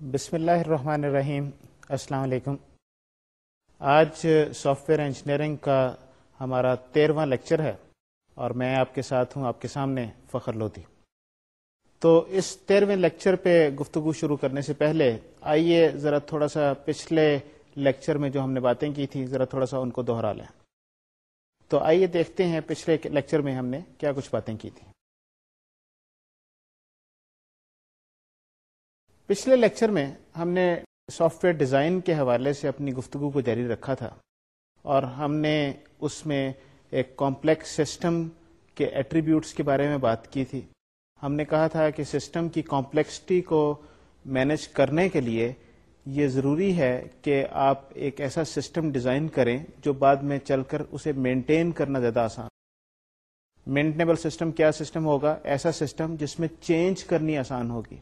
بسم اللہ الرحمن الرحیم۔ السلام علیکم۔ آج سافٹ ویئر انجینئرنگ کا ہمارا تیرواں لیکچر ہے اور میں آپ کے ساتھ ہوں آپ کے سامنے فخر لودھی تو اس تیرہویں لیکچر پہ گفتگو شروع کرنے سے پہلے آئیے ذرا تھوڑا سا پچھلے لیکچر میں جو ہم نے باتیں کی تھیں ذرا تھوڑا سا ان کو دوہرا لیں۔ تو آئیے دیکھتے ہیں پچھلے لیکچر میں ہم نے کیا کچھ باتیں کی تھیں۔ پچھلے لیکچر میں ہم نے سافٹ ویئر ڈیزائن کے حوالے سے اپنی گفتگو کو جاری رکھا تھا اور ہم نے اس میں ایک کمپلیکس سسٹم کے ایٹریبیوٹس کے بارے میں بات کی تھی۔ ہم نے کہا تھا کہ سسٹم کی کمپلیکسٹی کو مینج کرنے کے لیے یہ ضروری ہے کہ آپ ایک ایسا سسٹم ڈیزائن کریں جو بعد میں چل کر اسے مینٹین کرنا زیادہ آسان۔ مینٹنیبل سسٹم کیا سسٹم ہوگا؟ ایسا سسٹم جس میں چینج کرنی آسان ہوگی۔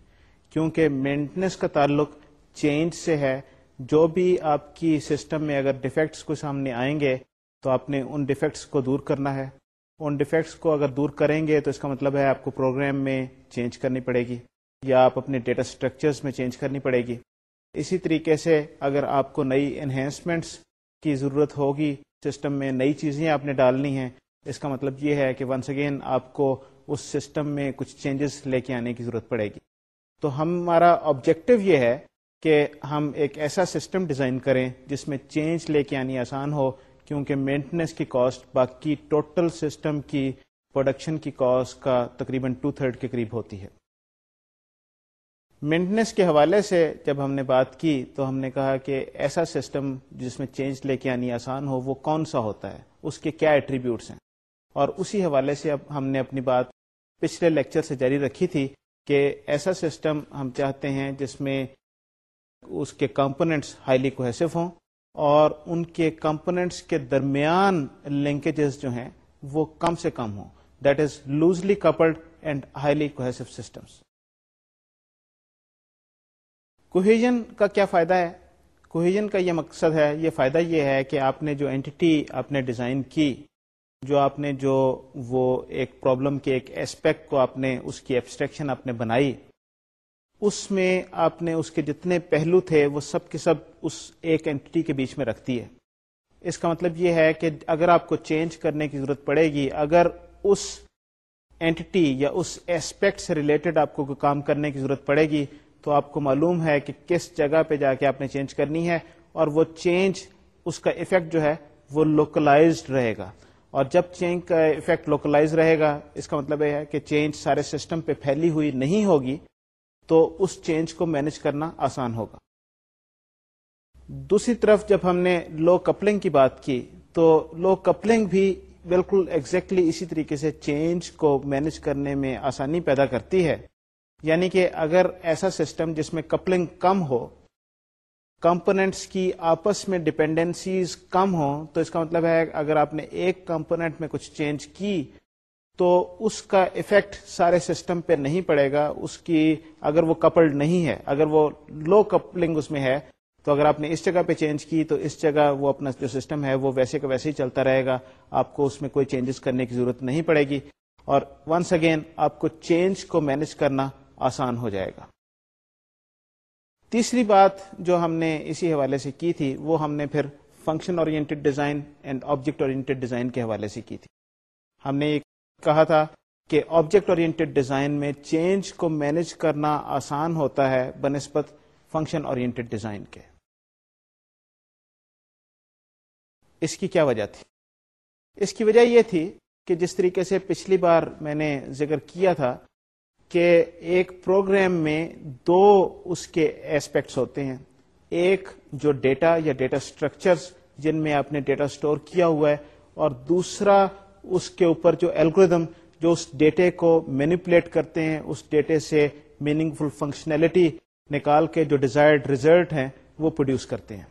کیونکہ مینٹنس کا تعلق چینج سے ہے۔ جو بھی آپ کی سسٹم میں اگر ڈیفیکٹس کو سامنے آئیں گے، تو آپ نے ان ڈیفیکٹس کو دور کرنا ہے۔ ان ڈیفیکٹس کو اگر دور کریں گے، تو اس کا مطلب ہے آپ کو پروگرام میں چینج کرنی پڑے گی، یا آپ اپنے ڈیٹا اسٹرکچرس میں چینج کرنی پڑے گی۔ اسی طریقے سے اگر آپ کو نئی انہینسمنٹس کی ضرورت ہوگی سسٹم میں نئی چیزیں آپ نے ڈالنی ہیں، اس کا مطلب یہ ہے کہ ونس اگین آپ کو اس سسٹم میں کچھ چینجز لے کے آنے کی ضرورت پڑے گی۔ تو ہمارا آبجیکٹو یہ ہے کہ ہم ایک ایسا سسٹم ڈیزائن کریں جس میں چینج لے کے آنی آسان ہو، کیونکہ مینٹننس کی کاسٹ باقی ٹوٹل سسٹم کی پروڈکشن کی کاسٹ کا تقریباً ٹو تھرڈ کے قریب ہوتی ہے۔ مینٹننس کے حوالے سے جب ہم نے بات کی تو ہم نے کہا کہ ایسا سسٹم جس میں چینج لے کے آنی آسان ہو، وہ کون سا ہوتا ہے؟ اس کے کیا ایٹریبیوٹس ہیں؟ اور اسی حوالے سے اب ہم نے اپنی بات پچھلے لیکچر سے جاری رکھی تھی کہ ایسا سسٹم ہم چاہتے ہیں جس میں اس کے کمپوننٹس ہائیلی کوہیسو ہوں اور ان کے کمپوننٹس کے درمیان لنکیجز جو ہیں وہ کم سے کم ہوں۔ That is loosely coupled and highly cohesive systems cohesion کا کیا فائدہ ہے؟ کوہیجن کا یہ مقصد ہے، یہ فائدہ یہ ہے کہ آپ نے جو اینٹی آپ نے ڈیزائن کی جو آپ نے جو وہ ایک پرابلم کے ایک ایسپیکٹ کو آپ نے اس کی ایبسٹریکشن آپ نے بنائی، اس میں آپ نے اس کے جتنے پہلو تھے وہ سب کے سب اس ایک اینٹی کے بیچ میں رکھتی ہے اس کا مطلب یہ ہے کہ اگر آپ کو چینج کرنے کی ضرورت پڑے گی، اگر اس اینٹی یا اس ایسپیکٹ سے ریلیٹڈ آپ کو کوئی کام کرنے کی ضرورت پڑے گی، تو آپ کو معلوم ہے کہ کس جگہ پہ جا کے آپ نے چینج کرنی ہے اور وہ چینج اس کا افیکٹ جو ہے وہ لوکلائزڈ رہے گا۔ اور جب چینج کا افیکٹ لوکلائز رہے گا، اس کا مطلب یہ ہے کہ چینج سارے سسٹم پہ پھیلی ہوئی نہیں ہوگی، تو اس چینج کو مینج کرنا آسان ہوگا۔ دوسری طرف جب ہم نے لو کپلنگ کی بات کی، تو لو کپلنگ بھی بالکل ایگزیکٹلی exactly اسی طریقے سے چینج کو مینج کرنے میں آسانی پیدا کرتی ہے۔ یعنی کہ اگر ایسا سسٹم جس میں کپلنگ کم ہو کمپوننٹس کی آپس میں ڈپینڈنسیز کم ہوں، تو اس کا مطلب ہے اگر آپ نے ایک کمپوننٹ میں کچھ چینج کی، تو اس کا افیکٹ سارے سسٹم پہ نہیں پڑے گا، اس کی اگر وہ کپلڈ نہیں ہے، اگر وہ لو کپلنگ اس میں ہے، تو اگر آپ نے اس جگہ پہ چینج کی، تو اس جگہ وہ اپنا جو سسٹم ہے وہ ویسے کا ویسے ہی چلتا رہے گا، آپ کو اس میں کوئی چینجز کرنے کی ضرورت نہیں پڑے گی۔ اور ونس اگین آپ کو چینج کو مینج کرنا آسان ہو جائے گا۔ تیسری بات جو ہم نے اسی حوالے سے کی تھی، وہ ہم نے پھر function oriented design and object oriented design کے حوالے سے کی تھی۔ ہم نے یہ کہا تھا کہ آبجیکٹ اورینٹیڈ ڈیزائن میں چینج کو مینج کرنا آسان ہوتا ہے بنسبت فنکشن اورینٹیڈ ڈیزائن کے۔ اس کی کیا وجہ تھی؟ اس کی وجہ یہ تھی کہ جس طریقے سے پچھلی بار میں نے ذکر کیا تھا کہ ایک پروگرام میں دو اس کے ایسپیکٹس ہوتے ہیں۔ ایک جو ڈیٹا یا ڈیٹا اسٹرکچرس جن میں آپ نے ڈیٹا اسٹور کیا ہوا ہے اور دوسرا اس کے اوپر جو الگوریدم جو اس ڈیٹے کو مینیپولیٹ کرتے ہیں، اس ڈیٹے سے میننگ فل فنکشنلٹی نکال کے جو ڈیزائرڈ ریزلٹ ہیں وہ پروڈیوس کرتے ہیں۔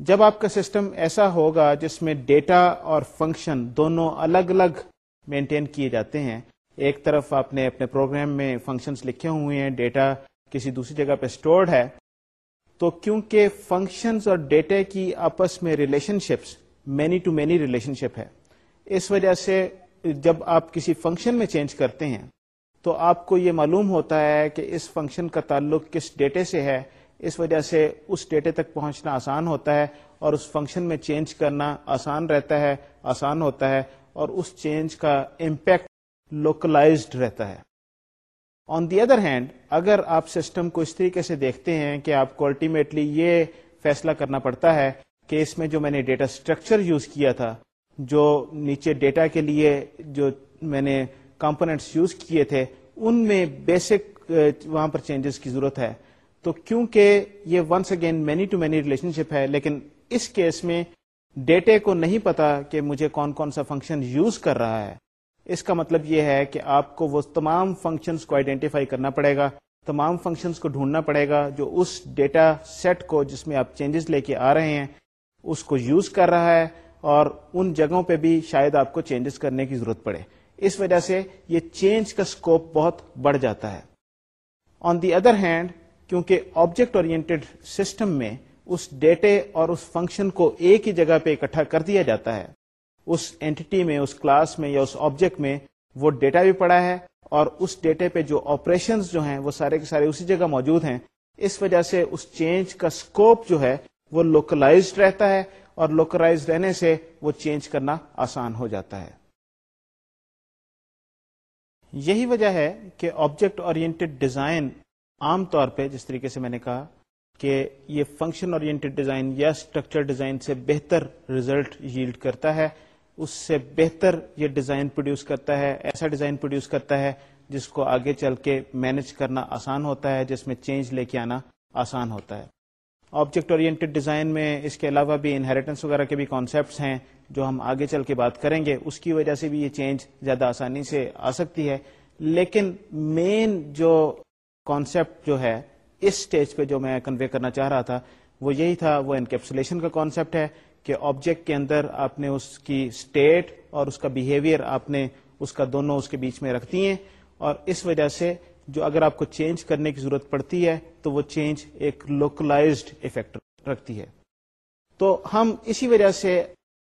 جب آپ کا سسٹم ایسا ہوگا جس میں ڈیٹا اور فنکشن دونوں الگ الگ مینٹین کیے جاتے ہیں ایک طرف آپ نے اپنے پروگرام میں فنکشنز لکھے ہوئے ہیں ڈیٹا کسی دوسری جگہ پہ اسٹورڈ ہے، تو کیونکہ فنکشنز اور ڈیٹا کی آپس میں relationships many to many relationship ہے، اس وجہ سے جب آپ کسی فنکشن میں چینج کرتے ہیں، تو آپ کو یہ معلوم ہوتا ہے کہ اس فنکشن کا تعلق کس ڈیٹے سے ہے، اس وجہ سے اس ڈیٹے تک پہنچنا آسان ہوتا ہے اور اس فنکشن میں چینج کرنا آسان رہتا ہے، آسان ہوتا ہے اور اس چینج کا امپیکٹ لوکلائزڈ رہتا ہے۔ آن دی ادر ہینڈ اگر آپ سسٹم کو اس طریقے سے دیکھتے ہیں کہ آپ کو الٹیمیٹلی یہ فیصلہ کرنا پڑتا ہے کہ اس میں جو میں نے ڈیٹا اسٹرکچر یوز کیا تھا، جو نیچے ڈیٹا کے لیے جو میں نے کمپونیٹس یوز کیے تھے، ان میں بیسک uh, وہاں پر چینجز کی ضرورت ہے۔ تو کیونکہ یہ once again many to many relationship ہے، لیکن اس کیس میں ڈیٹے کو نہیں پتا کہ مجھے کون کون سا فنکشن یوز کر رہا ہے۔ اس کا مطلب یہ ہے کہ آپ کو وہ تمام فنکشنز کو آئیڈینٹیفائی کرنا پڑے گا، تمام فنکشنز کو ڈھونڈنا پڑے گا جو اس ڈیٹا سیٹ کو جس میں آپ چینجز لے کے آ رہے ہیں، اس کو یوز کر رہا ہے اور ان جگہوں پہ بھی شاید آپ کو چینجز کرنے کی ضرورت پڑے۔ اس وجہ سے یہ چینج کا اسکوپ بہت بڑھ جاتا ہے۔ آن دی ادر ہینڈ کیونکہ آبجیکٹ اورینٹیڈ سسٹم میں اس ڈیٹے اور اس فنکشن کو ایک ہی جگہ پہ اکٹھا کر دیا جاتا ہے اس اینٹی میں، اس کلاس میں یا اس آبجیکٹ میں وہ ڈیٹا بھی پڑا ہے اور اس ڈیٹے پہ جو آپریشنز جو ہیں، وہ سارے کے سارے اسی جگہ موجود ہیں۔ اس وجہ سے اس چینج کا اسکوپ جو ہے، وہ لوکلائزڈ رہتا ہے اور لوکلائز رہنے سے وہ چینج کرنا آسان ہو جاتا ہے۔ یہی وجہ ہے کہ آبجیکٹ اورینٹیڈ ڈیزائن عام طور پہ، جس طریقے سے میں نے کہا کہ یہ فنکشن اورینٹیڈ ڈیزائن یا اسٹرکچر ڈیزائن سے بہتر ریزلٹ ییلڈ کرتا ہے۔ اس سے بہتر یہ ڈیزائن پروڈیوس کرتا ہے، ایسا ڈیزائن پروڈیوس کرتا ہے جس کو آگے چل کے مینج کرنا آسان ہوتا ہے، جس میں چینج لے کے آنا آسان ہوتا ہے۔ آبجیکٹ اورینٹیڈ ڈیزائن میں اس کے علاوہ بھی انہیریٹنس وغیرہ کے بھی کانسیپٹس ہیں جو ہم آگے چل کے بات کریں گے۔ اس کی وجہ سے بھی یہ چینج زیادہ آسانی سے آ سکتی ہے۔ لیکن مین جو کانسیپٹ جو ہے، اس اسٹیج پہ جو میں کنوے کرنا چاہ رہا تھا، وہ یہی تھا، وہ انکیپسولیشن کا کانسیپٹ ہے۔ کہ آبجیکٹ کے اندر آپ نے اس کی اسٹیٹ اور اس کا بہیویئر آپ نے اس کا دونوں اس کے بیچ میں رکھتی ہیں اور اس وجہ سے جو اگر آپ کو چینج کرنے کی ضرورت پڑتی ہے تو وہ چینج ایک لوکلائزڈ افیکٹ رکھتی ہے۔ تو ہم اسی وجہ سے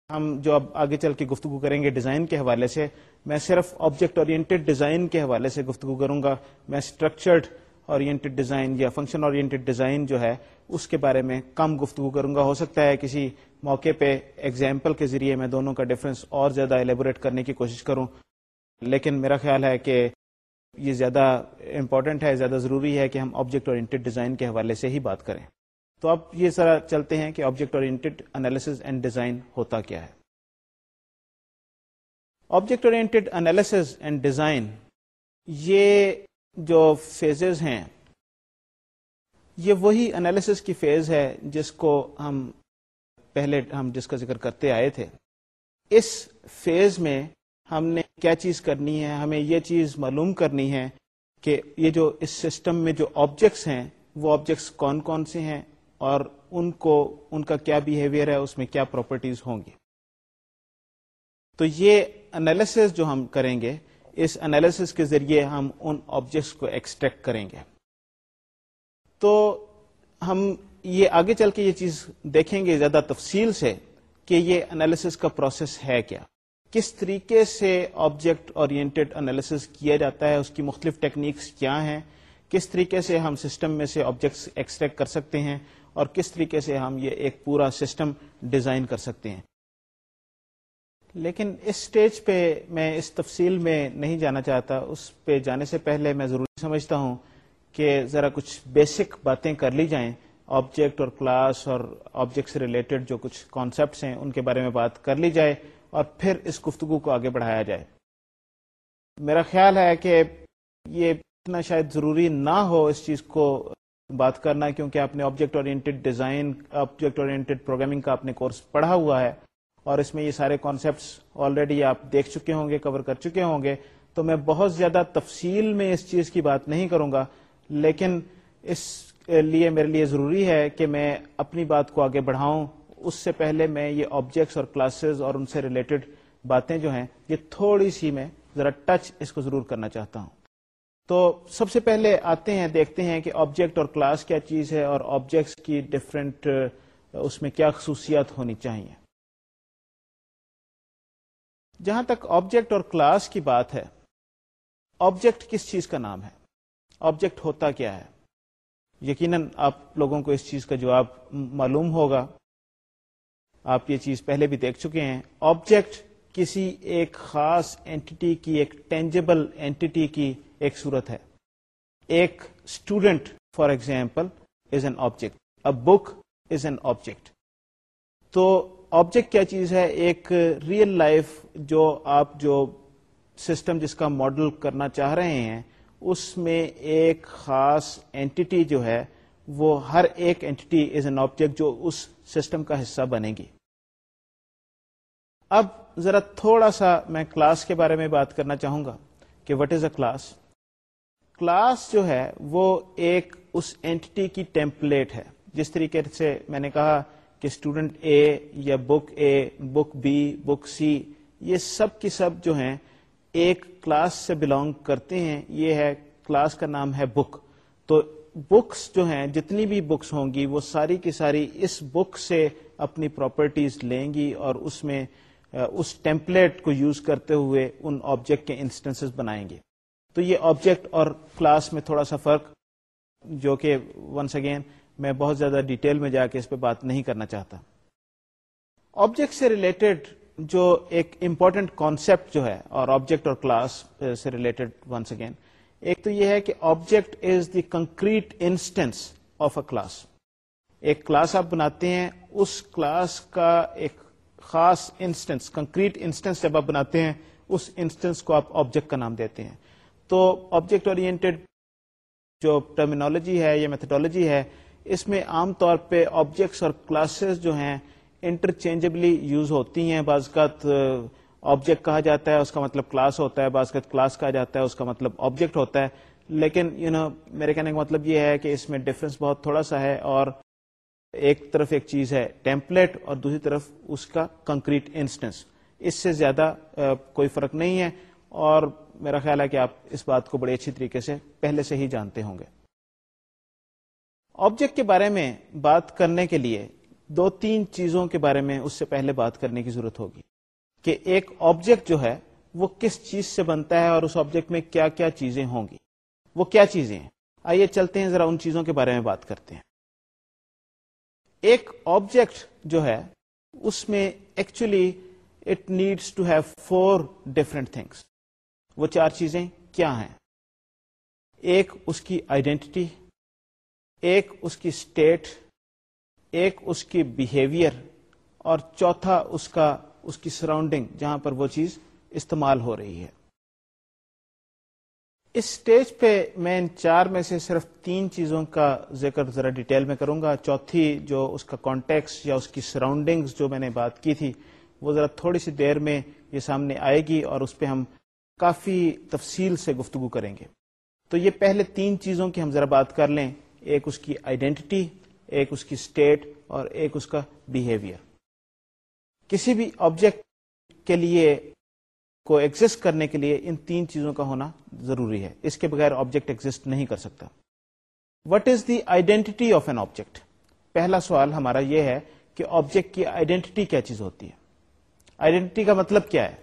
ہم جو اب آگے چل کے گفتگو کریں گے ڈیزائن کے حوالے سے، میں صرف آبجیکٹ اورینٹیڈ ڈیزائن کے حوالے سے گفتگو کروں گا، میں اسٹرکچرڈ اورینٹیڈ ڈیزائن یا فنکشن اورینٹیڈ ڈیزائن جو ہے، اس کے بارے میں کم گفتگو کروں گا. ہو سکتا ہے کسی موقع پہ ایگزامپل کے ذریعے میں دونوں کا ڈفرنس اور زیادہ ایلیبوریٹ کرنے کی کوشش کروں. لیکن میرا خیال ہے کہ یہ زیادہ امپورٹنٹ ہے، زیادہ ضروری ہے کہ ہم آبجیکٹ اورینٹیڈ ڈیزائن کے حوالے سے ہی بات کریں. تو اب یہ ذرا چلتے ہیں کہ object oriented analysis and design ہوتا کیا ہے. Object oriented analysis and design یہ جو فیزز ہیں، یہ وہی انالیس کی فیز ہے جس کو ہم پہلے ہم جس کا ذکر کرتے آئے تھے۔ اس فیز میں ہم نے کیا چیز کرنی ہے؟ ہمیں یہ چیز معلوم کرنی ہے کہ یہ جو اس سسٹم میں جو آبجیکٹس ہیں، وہ آبجیکٹس کون کون سے ہیں اور ان کو، ان کا کیا بیہیویئر ہے، اس میں کیا پراپرٹیز ہوں گی تو یہ انالیس جو ہم کریں گے اس انالیس کے ذریعے ہم ان آبجیکٹس کو ایکسٹریکٹ کریں گے۔ تو ہم یہ آگے چل کے یہ چیز دیکھیں گے زیادہ تفصیل سے کہ یہ انالیس کا پروسیس ہے کیا۔ کس طریقے سے آبجیکٹ اورینٹیڈ انالیس کیا جاتا ہے، اس کی مختلف ٹیکنیکس کیا ہیں، کس طریقے سے ہم سسٹم میں سے آبجیکٹس ایکسٹریکٹ کر سکتے ہیں اور کس طریقے سے ہم یہ ایک پورا سسٹم ڈیزائن کر سکتے ہیں۔ لیکن اس سٹیج پہ میں اس تفصیل میں نہیں جانا چاہتا۔ اس پہ جانے سے پہلے میں ضروری سمجھتا ہوں کہ ذرا کچھ بیسک باتیں کر لی جائیں۔ آبجیکٹ اور کلاس اور آبجیکٹ سے ریلیٹڈ جو کچھ کانسیپٹس ہیں، ان کے بارے میں بات کر لی جائے اور پھر اس گفتگو کو آگے بڑھایا جائے۔ میرا خیال ہے کہ یہ اتنا شاید ضروری نہ ہو اس چیز کو بات کرنا، کیونکہ آپ نے object oriented design object oriented programming کا اپنے کورس پڑھا ہوا ہے۔ اور اس میں یہ سارے کانسیپٹس آلریڈی آپ دیکھ چکے ہوں گے کور کر چکے ہوں گے، تو میں بہت زیادہ تفصیل میں اس چیز کی بات نہیں کروں گا، لیکن اس لیے میرے لیے ضروری ہے کہ میں اپنی بات کو آگے بڑھاؤں۔ اس سے پہلے میں یہ آبجیکٹس اور کلاسز اور ان سے ریلیٹڈ باتیں جو ہیں، یہ تھوڑی سی میں ذرا ٹچ اس کو ضرور کرنا چاہتا ہوں۔ تو سب سے پہلے آتے ہیں، دیکھتے ہیں کہ آبجیکٹ اور کلاس کیا چیز ہے اور آبجیکٹس کی ڈفرینٹ اس میں کیا خصوصیات ہونی چاہیے۔ جہاں تک آبجیکٹ اور کلاس کی بات ہے آبجیکٹ کس چیز کا نام ہے؟ آبجیکٹ ہوتا کیا ہے؟ یقیناً آپ لوگوں کو اس چیز کا جواب معلوم ہوگا۔ آپ یہ چیز پہلے بھی دیکھ چکے ہیں۔ آبجیکٹ کسی ایک خاص اینٹی کی، ایک ٹینجیبل اینٹی کی ایک صورت ہے۔ ایک student for example is an object a book is an object تو آبجیکٹ کیا چیز ہے؟ ایک ریئل لائف جو آپ جو سسٹم جس کا ماڈل کرنا چاہ رہے ہیں، اس میں ایک خاص اینٹی جو ہے، وہ ہر ایک اینٹی از این آبجیکٹ جو اس سسٹم کا حصہ بنے گی۔ اب ذرا تھوڑا سا میں کلاس کے بارے میں بات کرنا چاہوں گا کہ what is a class class جو ہے، وہ ایک اس اینٹی کی ٹیمپلیٹ ہے۔ جس طریقے سے میں نے کہا کہ اسٹوڈنٹ اے یا بک اے بک بی بک سی یہ سب کی سب جو ہیں ایک کلاس سے بلونگ کرتے ہیں، یہ ہے کلاس کا نام ہے بک تو بکس جو ہیں، جتنی بھی بکس ہوں گی، وہ ساری کی ساری اس بک سے اپنی پراپرٹیز لیں گی اور اس میں اس ٹیمپلیٹ کو یوز کرتے ہوئے ان آبجیکٹ کے انسٹنس بنائیں گے۔ تو یہ آبجیکٹ اور کلاس میں تھوڑا سا فرق، جو کہ ونس اگین میں بہت زیادہ ڈیٹیل میں جا کے اس پہ بات نہیں کرنا چاہتا۔ آبجیکٹ سے ریلیٹڈ جو ایک امپورٹنٹ کانسیپٹ جو ہے اور آبجیکٹ اور کلاس uh, سے ریلیٹڈ ونس اگین ایک تو یہ ہے کہ object is the concrete instance of a class ایک کلاس آپ بناتے ہیں، اس کلاس کا ایک خاص انسٹنس کنکریٹ انسٹنس جب آپ بناتے ہیں، اس انسٹنس کو آپ آبجیکٹ کا نام دیتے ہیں۔ تو آبجیکٹ اورینٹیڈ جو ٹرمینالوجی ہے یا میتھڈالوجی ہے اس میں عام طور پہ آبجیکٹس اور کلاسز جو ہیں انٹرچینجبلی یوز ہوتی ہیں۔ بعض کا آبجیکٹ کہا جاتا ہے اس کا مطلب کلاس ہوتا ہے۔ بعض کا کلاس کہا جاتا ہے اس کا مطلب آبجیکٹ ہوتا ہے۔ لیکن یو you نو know, میرے کہنے کا مطلب یہ ہے کہ اس میں ڈفرنس بہت تھوڑا سا ہے اور ایک طرف ایک چیز ہے ٹیمپلیٹ اور دوسری طرف اس کا کنکریٹ انسٹنس اس سے زیادہ کوئی فرق نہیں ہے اور میرا خیال ہے کہ آپ اس بات کو بڑے اچھی طریقے سے پہلے سے ہی جانتے ہوں گے۔ آبجیکٹ کے بارے میں بات کرنے کے لیے دو تین چیزوں کے بارے میں اس سے پہلے بات کرنے کی ضرورت ہوگی کہ ایک آبجیکٹ جو ہے وہ کس چیز سے بنتا ہے اور اس آبجیکٹ میں کیا کیا چیزیں ہوں گی۔ وہ کیا چیزیں ہیں؟ آئیے چلتے ہیں، ذرا ان چیزوں کے بارے میں بات کرتے ہیں۔ ایک آبجیکٹ جو ہے، اس میں actually it needs to have four different things وہ چار چیزیں کیا ہیں؟ ایک اس کی آئیڈینٹی ایک اس کی اسٹیٹ ایک اس کی بیہیویئر اور چوتھا اس کا، اس کی سراؤنڈنگ جہاں پر وہ چیز استعمال ہو رہی ہے۔ اس سٹیج پہ میں ان چار میں سے صرف تین چیزوں کا ذکر ذرا ڈیٹیل میں کروں گا۔ چوتھی جو اس کا کانٹیکس یا اس کی سراؤنڈنگز جو میں نے بات کی تھی، وہ ذرا تھوڑی سی دیر میں یہ سامنے آئے گی اور اس پہ ہم کافی تفصیل سے گفتگو کریں گے۔ تو یہ پہلے تین چیزوں کی ہم ذرا بات کر لیں۔ ایک اس کی آئیڈینٹی ایک اس کی اسٹیٹ اور ایک اس کا بیہیویئر کسی بھی آبجیکٹ کے لیے کو ایگزٹ کرنے کے لیے ان تین چیزوں کا ہونا ضروری ہے۔ اس کے بغیر آبجیکٹ ایگزٹ نہیں کر سکتا۔ What is the identity of an object پہلا سوال ہمارا یہ ہے کہ آبجیکٹ کی آئیڈینٹی کیا چیز ہوتی ہے۔ آئیڈینٹی کا مطلب کیا ہے؟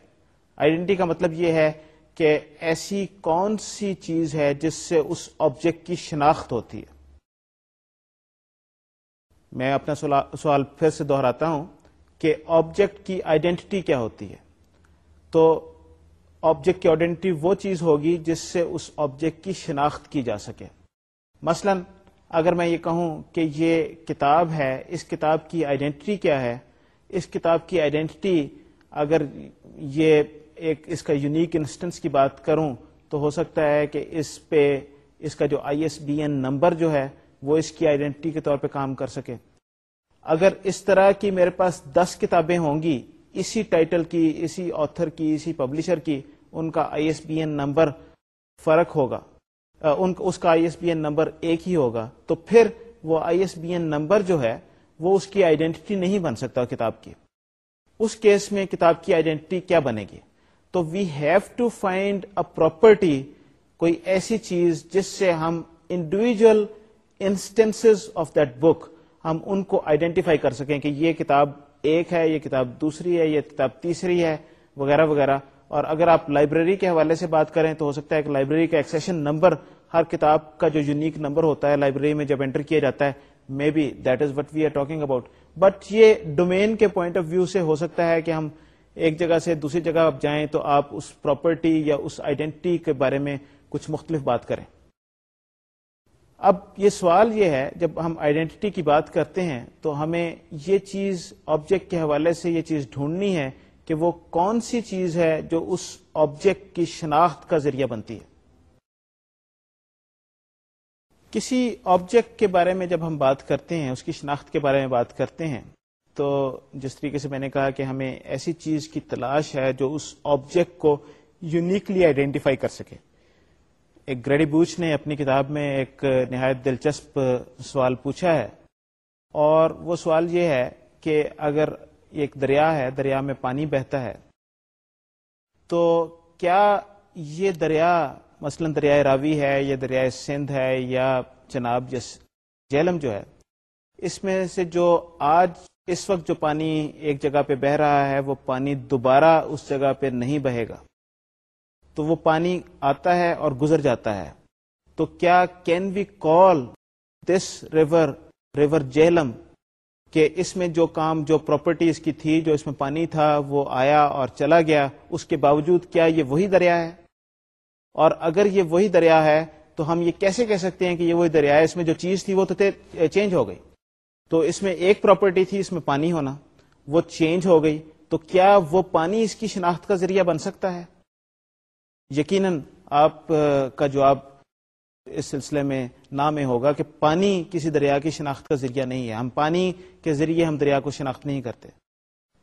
آئیڈینٹی کا مطلب یہ ہے کہ ایسی کون سی چیز ہے جس سے اس آبجیکٹ کی شناخت ہوتی ہے۔ میں اپنا سوال پھر سے دوہراتا ہوں کہ آبجیکٹ کی آئیڈینٹی کیا ہوتی ہے؟ تو آبجیکٹ کی آئیڈینٹی وہ چیز ہوگی جس سے اس آبجیکٹ کی شناخت کی جا سکے۔ مثلا اگر میں یہ کہوں کہ یہ کتاب ہے، اس کتاب کی آئیڈینٹی کیا ہے؟ اس کتاب کی آئیڈینٹی اگر یہ ایک اس کا یونیک انسٹنس کی بات کروں تو ہو سکتا ہے کہ اس پہ اس کا جو I S B N number جو ہے وہ اس کی آئیڈینٹی کے طور پہ کام کر سکے۔ اگر اس طرح کی میرے پاس دس کتابیں ہوں گی، اسی ٹائٹل کی، اسی آتھر کی، اسی پبلشر کی، ان کا I S B N number فرق ہوگا۔ ان اس کا I S B N number ایک ہی ہوگا۔ تو پھر وہ I S B N number جو ہے، وہ اس کی آئیڈینٹی نہیں بن سکتا کتاب کی۔ اس کیس میں کتاب کی آئیڈینٹی کیا بنے گی؟ تو we have to find a property کوئی ایسی چیز جس سے ہم individual instance of that book ہم ان کو آئیڈینٹیفائی کر سکیں کہ یہ کتاب ایک ہے، یہ کتاب دوسری ہے، یہ کتاب تیسری ہے، وغیرہ وغیرہ۔ اور اگر آپ لائبریری کے حوالے سے بات کریں تو ہو سکتا ہے کہ لائبریری کا ایکسیشن نمبر ہر کتاب کا جو یونیک نمبر ہوتا ہے لائبریری میں جب انٹر کیا جاتا ہے may be that is what we are talking about but یہ ڈومین کے پوائنٹ آف ویو سے ہو سکتا ہے کہ ہم ایک جگہ سے دوسری جگہ آپ جائیں تو آپ اس پراپرٹی یا اس آئیڈینٹی کے بارے میں کچھ مختلف بات کریں۔ اب یہ سوال یہ ہے، جب ہم آئیڈینٹی کی بات کرتے ہیں، تو ہمیں یہ چیز آبجیکٹ کے حوالے سے یہ چیز ڈھونڈنی ہے کہ وہ کون سی چیز ہے جو اس آبجیکٹ کی شناخت کا ذریعہ بنتی ہے۔ کسی آبجیکٹ کے بارے میں جب ہم بات کرتے ہیں، اس کی شناخت کے بارے میں بات کرتے ہیں، تو جس طریقے سے میں نے کہا کہ ہمیں ایسی چیز کی تلاش ہے جو اس آبجیکٹ کو یونیکلی آئیڈینٹیفائی کر سکے۔ ایک گریڈی بوچ نے اپنی کتاب میں ایک نہایت دلچسپ سوال پوچھا ہے اور وہ سوال یہ ہے کہ اگر ایک دریا ہے، دریا میں پانی بہتا ہے، تو کیا یہ دریا مثلا دریائے راوی ہے یا دریائے سندھ ہے یا چناب جس جیلم جو ہے، اس میں سے جو آج اس وقت جو پانی ایک جگہ پہ بہ رہا ہے، وہ پانی دوبارہ اس جگہ پہ نہیں بہے گا۔ تو وہ پانی آتا ہے اور گزر جاتا ہے۔ تو کیا can we call this river river Jhelum کہ اس میں جو کام، جو پراپرٹی اس کی تھی، جو اس میں پانی تھا، وہ آیا اور چلا گیا، اس کے باوجود کیا یہ وہی دریا ہے؟ اور اگر یہ وہی دریا ہے، تو ہم یہ کیسے کہہ سکتے ہیں کہ یہ وہی دریا ہے؟ اس میں جو چیز تھی وہ تو چینج ہو گئی۔ تو اس میں ایک پراپرٹی تھی، اس میں پانی ہونا۔ وہ چینج ہو گئی۔ تو کیا وہ پانی اس کی شناخت کا ذریعہ بن سکتا ہے؟ یقیناً آپ کا جواب اس سلسلے میں نام ہوگا کہ پانی کسی دریا کی شناخت کا ذریعہ نہیں ہے۔ ہم پانی کے ذریعے ہم دریا کو شناخت نہیں کرتے۔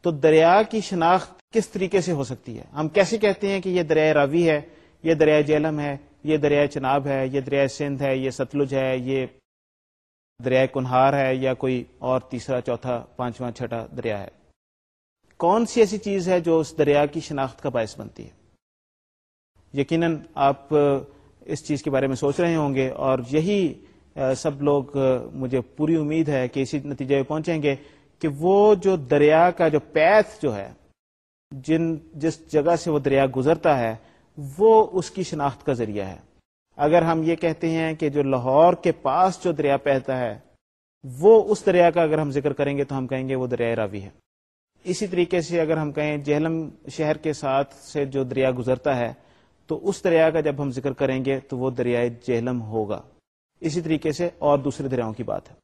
تو دریا کی شناخت کس طریقے سے ہو سکتی ہے؟ ہم کیسے کہتے ہیں کہ یہ دریائے راوی ہے، یہ دریائے جیلم ہے، یہ دریائے چناب ہے، یہ دریائے سندھ ہے، یہ ستلج ہے، یہ دریائے کنہار ہے یا کوئی اور تیسرا، چوتھا، پانچواں، چھٹا دریا ہے۔ کون سی ایسی چیز ہے جو اس دریا کی شناخت کا باعث بنتی ہے؟ یقیناً آپ اس چیز کے بارے میں سوچ رہے ہوں گے اور یہی سب لوگ مجھے پوری امید ہے کہ اسی نتیجے میں پہنچیں گے کہ وہ جو دریا کا جو پیتھ جو ہے، جن، جس جگہ سے وہ دریا گزرتا ہے، وہ اس کی شناخت کا ذریعہ ہے۔ اگر ہم یہ کہتے ہیں کہ جو لاہور کے پاس جو دریا پہتا ہے، وہ اس دریا کا اگر ہم ذکر کریں گے تو ہم کہیں گے وہ دریا راوی ہے۔ اسی طریقے سے اگر ہم کہیں جہلم شہر کے ساتھ سے جو دریا گزرتا ہے تو اس دریا کا جب ہم ذکر کریں گے تو وہ دریائے جہلم ہوگا۔ اسی طریقے سے اور دوسرے دریاؤں کی بات ہے۔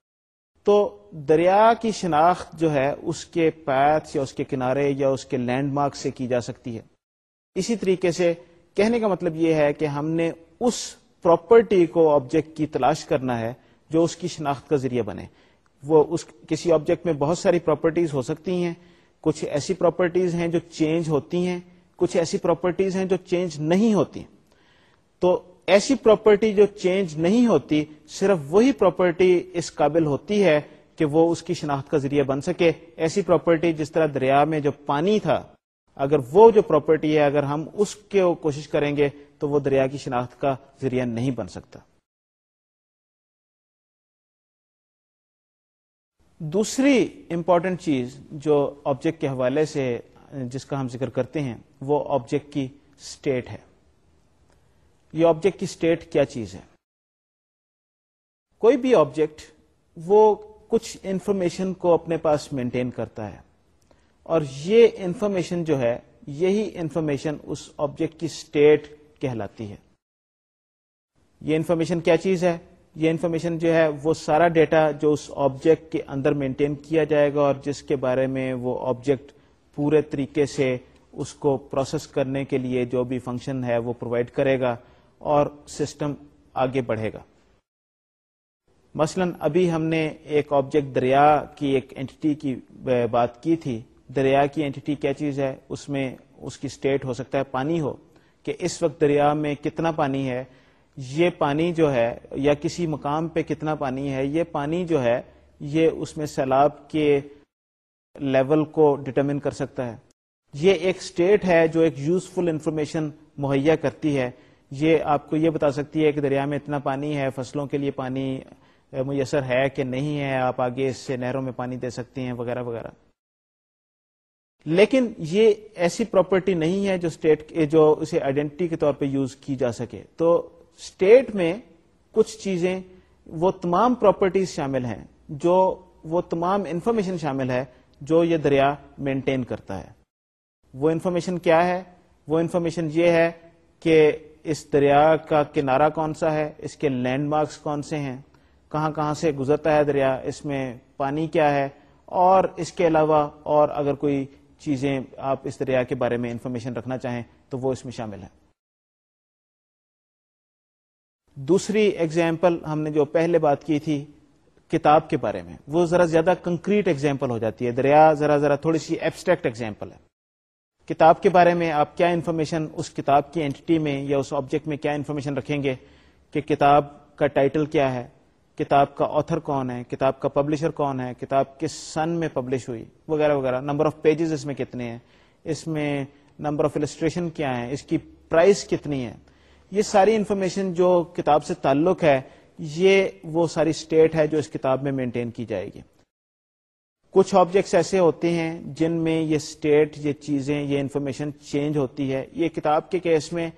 تو دریا کی شناخت جو ہے، اس کے پیتھ یا اس کے کنارے یا اس کے لینڈ مارک سے کی جا سکتی ہے۔ اسی طریقے سے کہنے کا مطلب یہ ہے کہ ہم نے اس پراپرٹی کو آبجیکٹ کی تلاش کرنا ہے جو اس کی شناخت کا ذریعہ بنے۔ وہ اس کسی آبجیکٹ میں بہت ساری پراپرٹیز ہو سکتی ہیں، کچھ ایسی پراپرٹیز ہیں جو چینج ہوتی ہیں۔ کچھ ایسی پراپرٹیز ہیں جو چینج نہیں ہوتی۔ تو ایسی پراپرٹی جو چینج نہیں ہوتی، صرف وہی پراپرٹی اس قابل ہوتی ہے کہ وہ اس کی شناخت کا ذریعہ بن سکے۔ ایسی پراپرٹی جس طرح دریا میں جو پانی تھا، اگر وہ جو پراپرٹی ہے، اگر ہم اس کے کوشش کریں گے تو وہ دریا کی شناخت کا ذریعہ نہیں بن سکتا۔ دوسری امپورٹنٹ چیز جو آبجیکٹ کے حوالے سے جس کا ہم ذکر کرتے ہیں، وہ آبجیکٹ کی اسٹیٹ ہے۔ یہ آبجیکٹ کی اسٹیٹ کیا چیز ہے؟ کوئی بھی آبجیکٹ وہ کچھ انفارمیشن کو اپنے پاس مینٹین کرتا ہے۔ اور یہ انفارمیشن جو ہے، یہی انفارمیشن اس آبجیکٹ کی اسٹیٹ کہلاتی ہے۔ یہ انفارمیشن کیا چیز ہے؟ یہ انفارمیشن جو ہے، وہ سارا ڈیٹا جو اس آبجیکٹ کے اندر مینٹین کیا جائے گا اور جس کے بارے میں وہ آبجیکٹ پورے طریقے سے اس کو پروسیس کرنے کے لیے جو بھی فنکشن ہے وہ پرووائڈ کرے گا اور سسٹم آگے بڑھے گا۔ مثلا ابھی ہم نے ایک آبجیکٹ دریا کی ایک اینٹی کی بات کی تھی۔ دریا کی اینٹی کیا چیز ہے؟ اس میں اس کی اسٹیٹ ہو سکتا ہے پانی ہو۔ کہ اس وقت دریا میں کتنا پانی ہے؟ یہ پانی جو ہے یا کسی مقام پہ کتنا پانی ہے؟ یہ پانی جو ہے، یہ اس میں سیلاب کے لیول کو ڈٹرمن کر سکتا ہے۔ یہ ایک اسٹیٹ ہے جو ایک یوزفل انفارمیشن مہیا کرتی ہے۔ یہ آپ کو یہ بتا سکتی ہے کہ دریا میں اتنا پانی ہے، فصلوں کے لیے پانی میسر ہے کہ نہیں ہے، آپ آگے اس سے نہروں میں پانی دے سکتی ہیں، وغیرہ وغیرہ۔ لیکن یہ ایسی پراپرٹی نہیں ہے جو اسٹیٹ جو اسے آئیڈینٹی کے طور پہ یوز کی جا سکے۔ تو اسٹیٹ میں کچھ چیزیں، وہ تمام پراپرٹیز شامل ہیں۔ جو وہ تمام انفارمیشن شامل ہے جو یہ دریا مینٹین کرتا ہے۔ وہ انفارمیشن کیا ہے؟ وہ انفارمیشن یہ ہے کہ اس دریا کا کنارہ کون سا ہے؟ اس کے لینڈ مارکس کون سے ہیں؟ کہاں کہاں سے گزرتا ہے دریا؟ اس میں پانی کیا ہے؟ اور اس کے علاوہ اور اگر کوئی چیزیں آپ اس دریا کے بارے میں انفارمیشن رکھنا چاہیں تو وہ اس میں شامل ہے دوسری ایگزامپل ہم نے جو پہلے بات کی تھی کتاب کے بارے میں۔ وہ ذرا زیادہ کنکریٹ ایگزامپل ہو جاتی ہے۔ دریا ذرا ذرا تھوڑی سی ایبسٹریکٹ ایگزامپل ہے۔ کتاب کے بارے میں آپ کیا انفارمیشن اس کتاب کی اینٹی میں یا اس آبجیکٹ میں کیا انفارمیشن رکھیں گے کہ کتاب کا ٹائٹل کیا ہے؟ کتاب کا آتھر کون ہے؟ کتاب کا پبلشر کون ہے؟ کتاب کس سن میں پبلش ہوئی؟ وغیرہ وغیرہ۔ نمبر آف پیجز اس میں کتنے ہیں؟ اس میں نمبر آف السٹریشن کیا ہے اس کی پرائز کتنی ہے؟ یہ ساری انفارمیشن جو کتاب سے تعلق ہے یہ وہ ساری اسٹیٹ ہے جو اس کتاب میں مینٹین کی جائے گی۔ کچھ آبجیکٹس ایسے ہوتے ہیں جن میں یہ اسٹیٹ یہ چیزیں، یہ انفارمیشن چینج ہوتی ہے۔ یہ کتاب کے کیس میں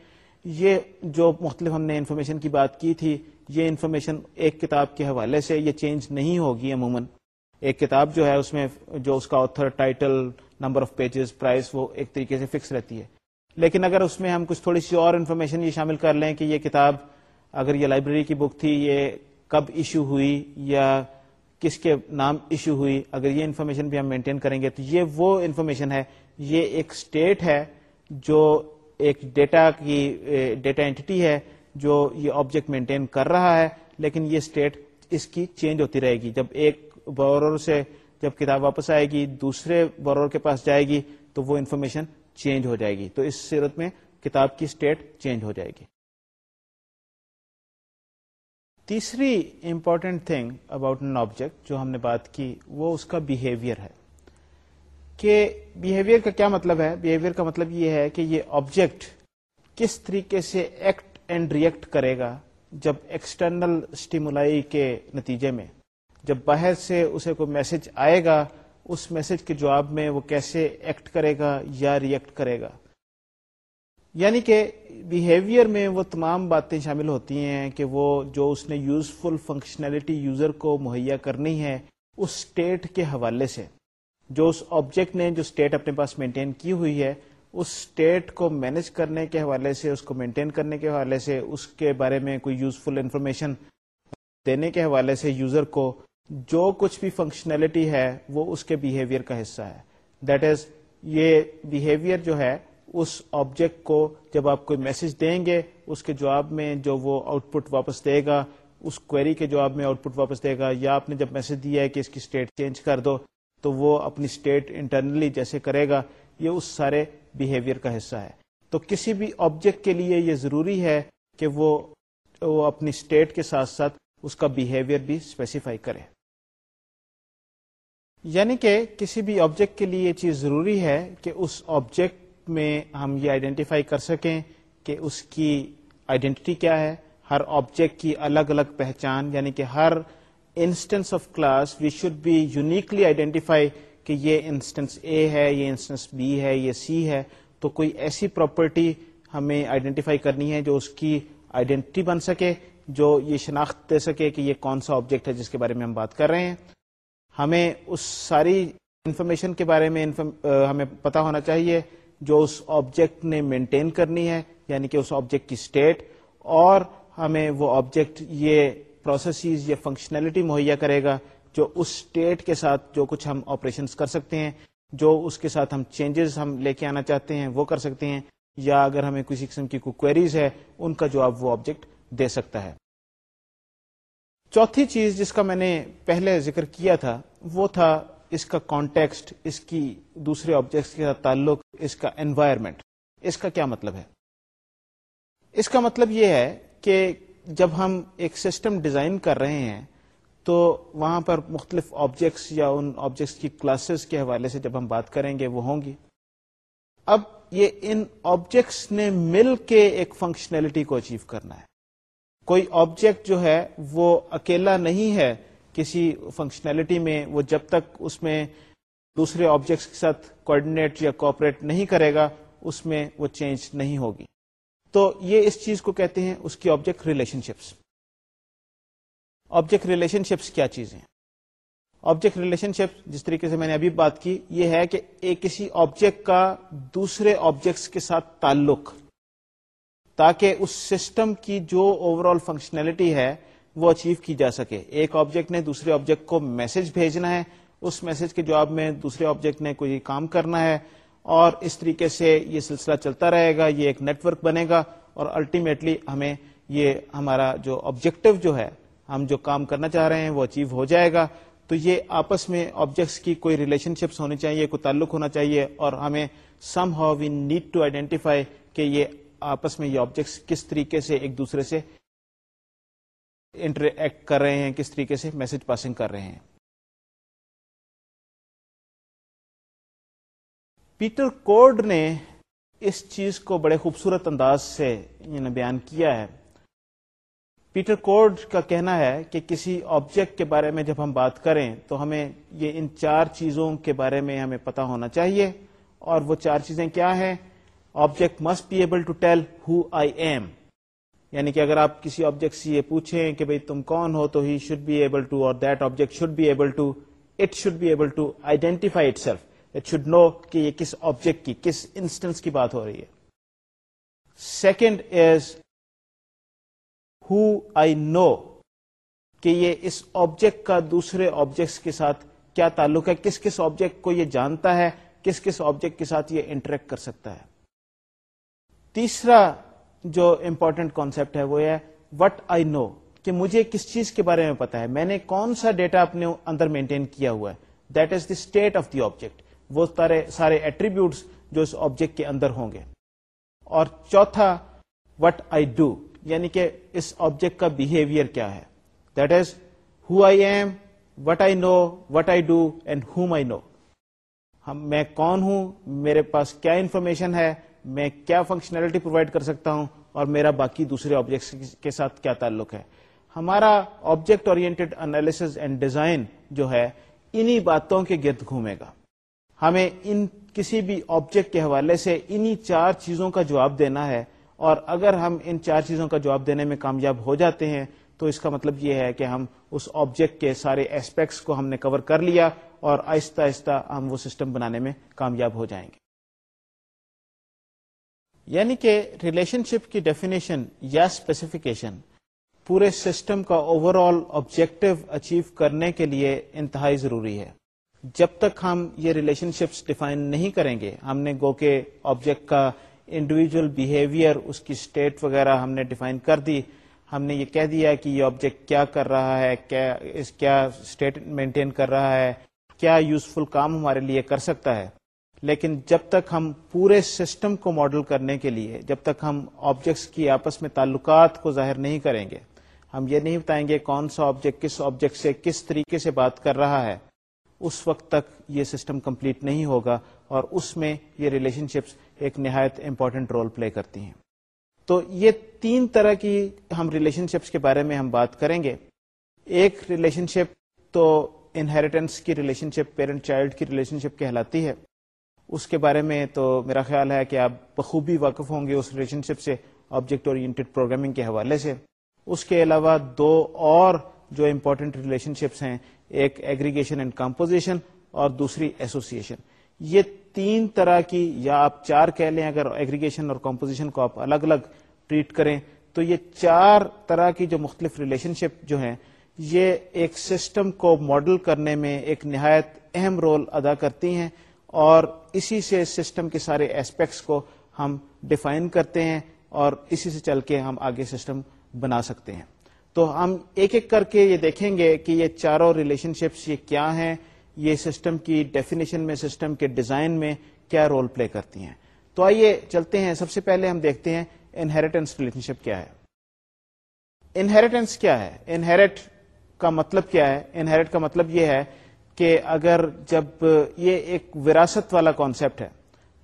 یہ جو مختلف ہم نے انفارمیشن کی بات کی تھی، یہ انفارمیشن ایک کتاب کے حوالے سے یہ چینج نہیں ہوگی عموماً۔ ایک کتاب جو ہے اس میں جو اس کا author title number of pages price وہ ایک طریقے سے فکس رہتی ہے۔ لیکن اگر اس میں ہم کچھ تھوڑی سی اور انفارمیشن یہ شامل کر لیں کہ یہ کتاب اگر یہ لائبریری کی بک تھی، یہ کب ایشو ہوئی یا کس کے نام ایشو ہوئی، اگر یہ انفارمیشن بھی ہم مینٹین کریں گے، تو یہ وہ انفارمیشن ہے، یہ ایک اسٹیٹ ہے جو ایک ڈیٹا کی ڈیٹا اینٹی ہے جو یہ آبجیکٹ مینٹین کر رہا ہے، لیکن یہ اسٹیٹ اس کی چینج ہوتی رہے گی۔ جب ایک بورر سے جب کتاب واپس آئے گی، دوسرے بورر کے پاس جائے گی، تو وہ انفارمیشن چینج ہو جائے گی۔ تو اس صورت میں کتاب کی اسٹیٹ چینج ہو جائے گی۔ تیسری important thing about an object جو ہم نے بات کی، وہ اس کا بہیویئر ہے کہ بہیویئر کا کیا مطلب ہے؟ بہیویئر کا مطلب یہ ہے کہ یہ آبجیکٹ کس طریقے سے ایکٹ اینڈ ریئیکٹ کرے گا جب ایکسٹرنل اسٹیمولائی کے نتیجے میں، جب باہر سے اسے کوئی میسج آئے گا، اس میسج کے جواب میں وہ کیسے ایکٹ کرے گا یا ریئیکٹ کرے گا۔ یعنی کہ بیہیویئر میں وہ تمام باتیں شامل ہوتی ہیں کہ وہ جو اس نے یوزفل فنکشنلٹی یوزر کو مہیا کرنی ہے، اس اسٹیٹ کے حوالے سے۔ جو اس آبجیکٹ نے، جو اسٹیٹ اپنے پاس مینٹین کی ہوئی ہے، اس اسٹیٹ کو مینج کرنے کے حوالے سے، اس کو مینٹین کرنے کے حوالے سے، اس کے بارے میں کوئی یوزفل انفارمیشن دینے کے حوالے سے یوزر کو جو کچھ بھی فنکشنلٹی ہے، وہ اس کے بیہیویئر کا حصہ ہے۔ دیٹ از یہ بیہیویئر جو ہے اس آبجیکٹ کو جب آپ کوئی میسج دیں گے، اس کے جواب میں جو وہ آؤٹ پٹ واپس دے گا، اس کوئری کے جواب میں آؤٹ پٹ واپس دے گا، یا آپ نے جب میسج دیا ہے کہ اس کی اسٹیٹ چینج کر دو، تو وہ اپنی اسٹیٹ انٹرنلی جیسے کرے گا، یہ اس سارے بیہیویئر کا حصہ ہے۔ تو کسی بھی آبجیکٹ کے لیے یہ ضروری ہے کہ وہ وہ اپنی اسٹیٹ کے ساتھ ساتھ اس کا بیہیویئر بھی اسپیسیفائی کرے۔ یعنی کہ کسی بھی آبجیکٹ کے لیے یہ چیز ضروری ہے کہ اس آبجیکٹ میں ہم یہ آئیڈینٹیفائی کر سکیں کہ اس کی آئیڈینٹی کیا ہے۔ ہر آبجیکٹ کی الگ الگ پہچان یعنی کہ ہر instance of class we should be uniquely identify کہ یہ انسٹنس اے ہے، یہ انسٹنس بی ہے، یہ سی ہے۔ تو کوئی ایسی پراپرٹی ہمیں آئیڈینٹیفائی کرنی ہے جو اس کی آئیڈینٹی بن سکے، جو یہ شناخت دے سکے کہ یہ کون سا آبجیکٹ ہے جس کے بارے میں ہم بات کر رہے ہیں۔ ہمیں اس ساری انفارمیشن کے بارے میں ہمیں پتا ہونا چاہیے جو اس آبجیکٹ نے مینٹین کرنی ہے یعنی کہ اس آبجیکٹ کی اسٹیٹ اور ہمیں وہ آبجیکٹ یہ پروسیسز یا فنکشنلٹی مہیا کرے گا جو اس اسٹیٹ کے ساتھ جو کچھ ہم آپریشن کر سکتے ہیں، جو اس کے ساتھ ہم چینجز ہم لے کے آنا چاہتے ہیں، وہ کر سکتے ہیں، یا اگر ہمیں کسی قسم کی کوئی کوئریز ہے، ان کا جواب وہ آبجیکٹ دے سکتا ہے۔ چوتھی چیز جس کا میں نے پہلے ذکر کیا تھا، وہ تھا اس کا کانٹیکسٹ اس کی دوسرے آبجیکٹس کے ساتھ تعلق، اس کا انوائرمنٹ اس کا کیا مطلب ہے؟ اس کا مطلب یہ ہے کہ جب ہم ایک سسٹم ڈیزائن کر رہے ہیں، تو وہاں پر مختلف آبجیکٹس یا ان آبجیکٹس کی کلاسز کے حوالے سے جب ہم بات کریں گے، وہ ہوں گی۔ اب یہ ان آبجیکٹس نے مل کے ایک فنکشنلٹی کو اچیو کرنا ہے۔ کوئی آبجیکٹ جو ہے، وہ اکیلا نہیں ہے کسی فنکشنلٹی میں وہ جب تک اس میں دوسرے آبجیکٹس کے ساتھ کوآڈینیٹ یا کوپریٹ نہیں کرے گا، اس میں وہ چینج نہیں ہوگی۔ تو یہ اس چیز کو کہتے ہیں اس کی object relation ships object relation ships کیا چیزیں آبجیکٹ ریلیشن شپ جس طریقے سے میں نے ابھی بات کی، یہ ہے کہ ایک کسی آبجیکٹ کا دوسرے آبجیکٹس کے ساتھ تعلق، تاکہ اس سسٹم کی جو اوور آل فنکشنلٹی ہے وہ اچیو کی جا سکے۔ ایک آبجیکٹ نے دوسرے آبجیکٹ کو میسج بھیجنا ہے۔ اس میسج کے جواب میں دوسرے آبجیکٹ نے کوئی کام کرنا ہے اور اس طریقے سے یہ سلسلہ چلتا رہے گا، یہ ایک نیٹ ورک بنے گا اور الٹیمیٹلی ہمیں یہ ہمارا جو آبجیکٹو جو ہے، ہم جو کام کرنا چاہ رہے ہیں وہ اچیو ہو جائے گا۔ تو یہ آپس میں آبجیکٹس کی کوئی ریلیشن شپس ہونی چاہیے، کوئی تعلق ہونا چاہیے اور ہمیں somehow we need to identify کہ یہ آپس میں یہ آبجیکٹس کس طریقے سے ایک دوسرے سے انٹریکٹ کر رہے ہیں، کس طریقے سے میسج پاسنگ کر رہے ہیں۔ پیٹر کوڈ نے اس چیز کو بڑے خوبصورت انداز سے یعنی بیان کیا ہے۔ پیٹر کوڈ کا کہنا ہے کہ کسی آبجیکٹ کے بارے میں جب ہم بات کریں تو ہمیں یہ ان چار چیزوں کے بارے میں ہمیں پتا ہونا چاہیے۔ اور وہ چار چیزیں کیا ہیں؟ Object must be able to tell who I am یعنی کہ اگر آپ کسی آبجیکٹ سے یہ پوچھیں کہ بھئی تم کون ہو تو he should be able to اور that object should be able to it should be able to identify itself it should know کہ یہ کس آبجیکٹ کی، کس انسٹنس کی بات ہو رہی ہے. سیکنڈ از ہو آئی نو کہ یہ اس آبجیکٹ کا دوسرے آبجیکٹس کے ساتھ کیا تعلق ہے، کس کس آبجیکٹ کو یہ جانتا ہے، کس کس آبجیکٹ کے ساتھ یہ انٹریکٹ کر سکتا ہے. تیسرا جو امپورٹنٹ کانسیپٹ ہے وہ ہے وٹ آئی نو کہ مجھے کس چیز کے بارے میں پتا ہے؟ میں نے کون سا ڈیٹا اپنے اندر مینٹین کیا ہوا ہے؟ That is the state of the object وہ سارے ایٹریبیوٹس جو اس آبجیکٹ کے اندر ہوں گے. اور چوتھا وٹ آئی ڈو یعنی کہ اس آبجیکٹ کا بہیویئر کیا ہے؟ That is who I am what I know what I do and whom I know میں کون ہوں، میرے پاس کیا انفارمیشن ہے؟ میں کیا فنکشنلٹی پرووائڈ کر سکتا ہوں اور میرا باقی دوسرے آبجیکٹس کے ساتھ کیا تعلق ہے؟ ہمارا object oriented analysis and design جو ہے، انہی باتوں کے گرد گھومے گا۔ ہمیں ان کسی بھی آبجیکٹ کے حوالے سے انہی چار چیزوں کا جواب دینا ہے اور اگر ہم ان چار چیزوں کا جواب دینے میں کامیاب ہو جاتے ہیں، تو اس کا مطلب یہ ہے کہ ہم اس آبجیکٹ کے سارے ایسپیکٹس کو ہم نے کور کر لیا اور آہستہ آہستہ ہم وہ سسٹم بنانے میں کامیاب ہو جائیں گے۔ یعنی کہ ریلیشن شپ کی ڈیفینیشن یا اسپیسیفکیشن پورے سسٹم کا اوور آل آبجیکٹو اچیو کرنے کے لیے انتہائی ضروری ہے۔ جب تک ہم یہ ریلیشن شپس ڈیفائن نہیں کریں گے، ہم نے گو کے آبجیکٹ کا انڈیویجل بہیویئر اس کی اسٹیٹ وغیرہ ہم نے ڈیفائن کر دی۔ ہم نے یہ کہہ دیا کہ یہ آبجیکٹ کیا کر رہا ہے، کیا اسٹیٹ مینٹین کر رہا ہے، کیا یوزفل کام ہمارے لیے کر سکتا ہے۔ لیکن جب تک ہم پورے سسٹم کو ماڈل کرنے کے لیے، جب تک ہم آبجیکٹس کی آپس میں تعلقات کو ظاہر نہیں کریں گے، ہم یہ نہیں بتائیں گے کون سا آبجیکٹ کس آبجیکٹ سے کس طریقے سے بات کر رہا ہے، اس وقت تک یہ سسٹم کمپلیٹ نہیں ہوگا اور اس میں یہ ریلیشن شپس ایک نہایت امپورٹنٹ رول پلے کرتی ہیں۔ تو یہ تین طرح کی ہم ریلیشن شپس کے بارے میں ہم بات کریں گے۔ ایک ریلیشن شپ تو انہیریٹنس کی ریلیشن شپ پیرنٹ چائلڈ کی ریلیشن شپ کہلاتی ہے۔ اس کے بارے میں تو میرا خیال ہے کہ آپ بخوبی واقف ہوں گے اس ریلیشن شپ سے آبجیکٹ اور پروگرامنگ کے حوالے سے۔ اس کے علاوہ دو اور جو امپورٹنٹ ریلیشن شپس ہیں، ایک ایگریگیشن اینڈ کمپوزیشن اور دوسری ایسوسیشن یہ تین طرح کی یا آپ چار کہہ لیں اگر ایگریگیشن اور کمپوزیشن کو آپ الگ الگ ٹریٹ کریں، تو یہ چار طرح کی جو مختلف ریلیشن شپ جو ہیں، یہ ایک سسٹم کو ماڈل کرنے میں ایک نہایت اہم رول ادا کرتی ہیں۔ اور اسی سے سسٹم کے سارے ایسپیکٹس کو ہم ڈیفائن کرتے ہیں اور اسی سے چل کے ہم آگے سسٹم بنا سکتے ہیں۔ تو ہم ایک ایک کر کے یہ دیکھیں گے کہ یہ چاروں ریلیشن شپس یہ کیا ہیں، یہ سسٹم کی ڈیفینیشن میں سسٹم کے ڈیزائن میں کیا رول پلے کرتی ہیں۔ تو آئیے چلتے ہیں۔ سب سے پہلے ہم دیکھتے ہیں انہیریٹنس ریلیشن شپ کیا ہے۔ انہیریٹنس کیا ہے؟ انہیریٹ کا مطلب کیا ہے؟ انہیریٹ کا مطلب یہ ہے کہ اگر جب یہ ایک وراثت والا کانسیپٹ ہے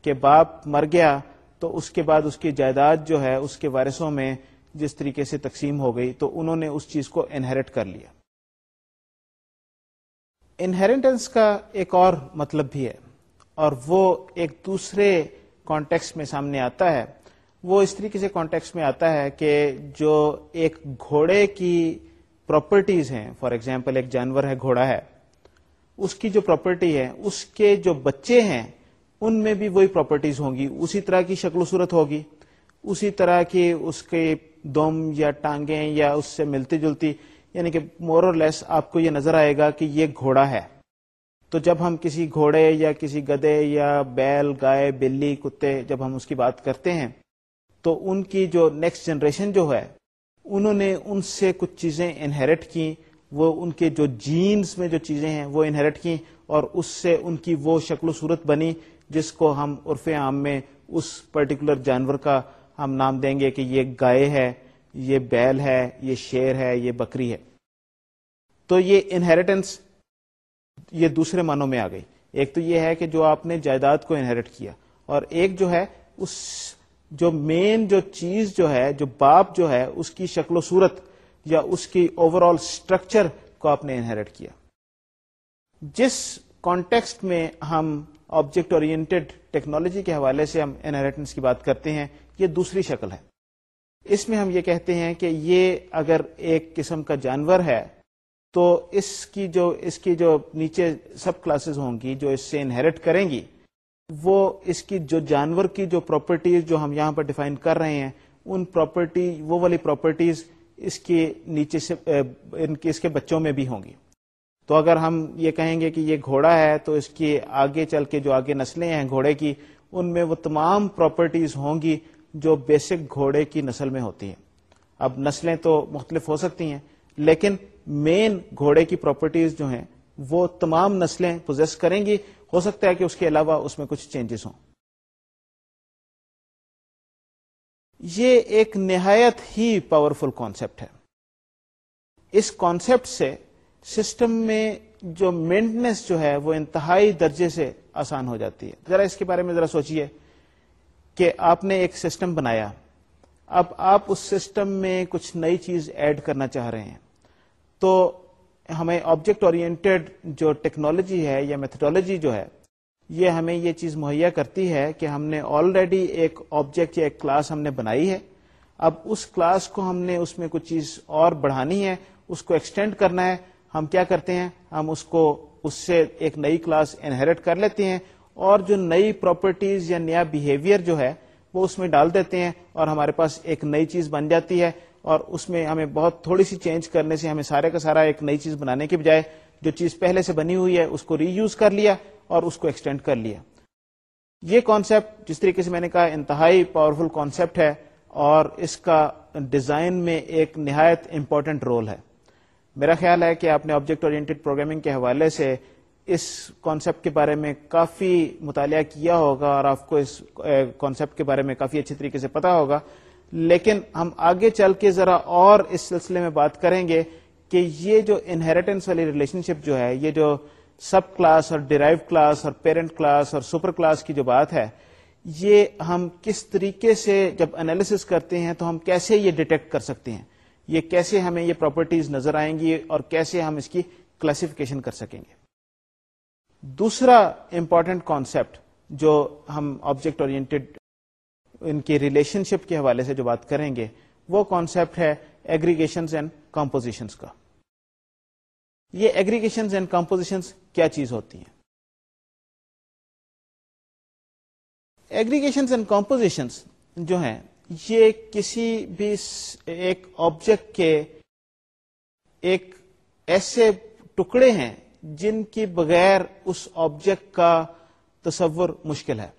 کہ باپ مر گیا تو اس کے بعد اس کی جائیداد جو ہے، اس کے وارثوں میں جس طریقے سے تقسیم ہو گئی تو انہوں نے اس چیز کو انہیریٹ کر لیا۔ انہیریٹنس کا ایک اور مطلب بھی ہے اور وہ ایک دوسرے کانٹیکس میں سامنے آتا ہے۔ وہ اس طریقے سے کانٹیکس میں آتا ہے کہ جو ایک گھوڑے کی پراپرٹیز ہیں فار ایگزامپل ایک جانور ہے، گھوڑا ہے اس کی جو پراپرٹی ہے، اس کے جو بچے ہیں، ان میں بھی وہی پراپرٹیز ہوں گی۔ اسی طرح کی شکل و صورت ہوگی۔ اسی طرح کی اس کے دوم یا ٹانگیں یا اس سے ملتی جلتی یعنی کہ مور اور لیس آپ کو یہ نظر آئے گا کہ یہ گھوڑا ہے۔ تو جب ہم کسی گھوڑے یا کسی گدے یا بیل، گائے، بلی، کتے جب ہم اس کی بات کرتے ہیں، تو ان کی جو نیکسٹ جنریشن جو ہے، انہوں نے ان سے کچھ چیزیں انہیرٹ کی وہ ان کے جو جینز میں جو چیزیں ہیں وہ انہیرٹ کی اور اس سے ان کی وہ شکل و صورت بنی جس کو ہم عرف عام میں اس پرٹیکولر جانور کا ہم نام دیں گے کہ یہ گائے ہے، یہ بیل ہے، یہ شیر ہے، یہ بکری ہے۔ تو یہ انہیریٹنس یہ دوسرے معنوں میں آ گئی۔ ایک تو یہ ہے کہ جو آپ نے جائیداد کو انہیریٹ کیا اور ایک جو ہے اس جو مین جو چیز جو ہے، جو باپ جو ہے، اس کی شکل و صورت یا اس کی اوور آل اسٹرکچر کو آپ نے انہیریٹ کیا۔ جس کانٹیکسٹ میں ہم آبجیکٹ اورینٹیڈ ٹیکنالوجی کے حوالے سے ہم انہیریٹنس کی بات کرتے ہیں، یہ دوسری شکل ہے۔ اس میں ہم یہ کہتے ہیں کہ یہ اگر ایک قسم کا جانور ہے، تو اس کی جو، اس کی جو نیچے سب کلاسز ہوں گی، جو اس سے انہیریٹ کریں گی، وہ اس کی جو جانور کی جو پراپرٹیز جو ہم یہاں پر ڈیفائن کر رہے ہیں، ان پراپرٹی وہ والی پراپرٹیز اس کے نیچے سے ان کے، اس کے بچوں میں بھی ہوں گی۔ تو اگر ہم یہ کہیں گے کہ یہ گھوڑا ہے، تو اس کی آگے چل کے جو آگے نسلیں ہیں گھوڑے کی، ان میں وہ تمام پراپرٹیز ہوں گی جو بیسک گھوڑے کی نسل میں ہوتی ہیں۔ اب نسلیں تو مختلف ہو سکتی ہیں، لیکن مین گھوڑے کی پراپرٹیز جو ہیں، وہ تمام نسلیں پوزیس کریں گی۔ ہو سکتا ہے کہ اس کے علاوہ اس میں کچھ چینجز ہوں۔ یہ ایک نہایت ہی پاورفل کانسیپٹ ہے۔ اس کانسیپٹ سے سسٹم میں جو مینٹنس جو ہے وہ انتہائی درجے سے آسان ہو جاتی ہے۔ ذرا اس کے بارے میں ذرا سوچیے کہ آپ نے ایک سسٹم بنایا۔ اب آپ اس سسٹم میں کچھ نئی چیز ایڈ کرنا چاہ رہے ہیں۔ تو ہمیں آبجیکٹ اورینٹیڈ جو ٹیکنالوجی ہے یا میتھڈالوجی جو ہے یہ ہمیں یہ چیز مہیا کرتی ہے کہ ہم نے آلریڈی ایک آبجیکٹ یا ایک کلاس ہم نے بنائی ہے۔ اب اس کلاس کو ہم نے اس میں کچھ چیز اور بڑھانی ہے، اس کو ایکسٹینڈ کرنا ہے۔ ہم کیا کرتے ہیں؟ ہم اس کو اس سے ایک نئی کلاس انہیریٹ کر لیتے ہیں اور جو نئی پراپرٹیز یا نیا بہیویئر جو ہے، وہ اس میں ڈال دیتے ہیں اور ہمارے پاس ایک نئی چیز بن جاتی ہے۔ اور اس میں ہمیں بہت تھوڑی سی چینج کرنے سے ہمیں سارے کا سارا ایک نئی چیز بنانے کے بجائے جو چیز پہلے سے بنی ہوئی ہے، اس کو ری یوز کر لیا۔ اور اس کو ایکسٹینڈ کر لیا۔ یہ کانسیپٹ جس طریقے سے میں نے کہا انتہائی پاورفل کانسیپٹ ہے اور اس کا ڈیزائن میں ایک نہایت امپورٹنٹ رول ہے۔ میرا خیال ہے کہ آپ نے آبجیکٹ اورینٹیڈ پروگرامنگ کے حوالے سے اس کانسیپٹ کے بارے میں کافی مطالعہ کیا ہوگا اور آپ کو اس کانسیپٹ کے بارے میں کافی اچھی طریقے سے پتا ہوگا۔ لیکن ہم آگے چل کے ذرا اور اس سلسلے میں بات کریں گے کہ یہ جو انہیریٹنس والی ریلیشن شپ جو ہے، یہ جو سب کلاس اور ڈیرائیو کلاس اور پیرنٹ کلاس اور سپر کلاس کی جو بات ہے، یہ ہم کس طریقے سے جب انالیس کرتے ہیں تو ہم کیسے یہ ڈیٹیکٹ کر سکتے ہیں؟ یہ کیسے ہمیں یہ پراپرٹیز نظر آئیں گی اور کیسے ہم اس کی کلاسیفیکیشن کر سکیں گے؟ دوسرا امپورٹنٹ کانسیپٹ جو ہم آبجیکٹ اورینٹیڈ ان کی ریلیشن شپ کے حوالے سے جو بات کریں گے، وہ کانسیپٹ ہے ایگریگیشن اینڈ کمپوزیشنس کا۔ یہ ایگریگیشن اینڈ کمپوزیشنس کیا چیز ہوتی ہیں؟ ایگریگیشن اینڈ کمپوزیشنس جو ہیں، یہ کسی بھی ایک آبجیکٹ کے ایک ایسے ٹکڑے ہیں جن کی بغیر اس آبجیکٹ کا تصور مشکل ہے۔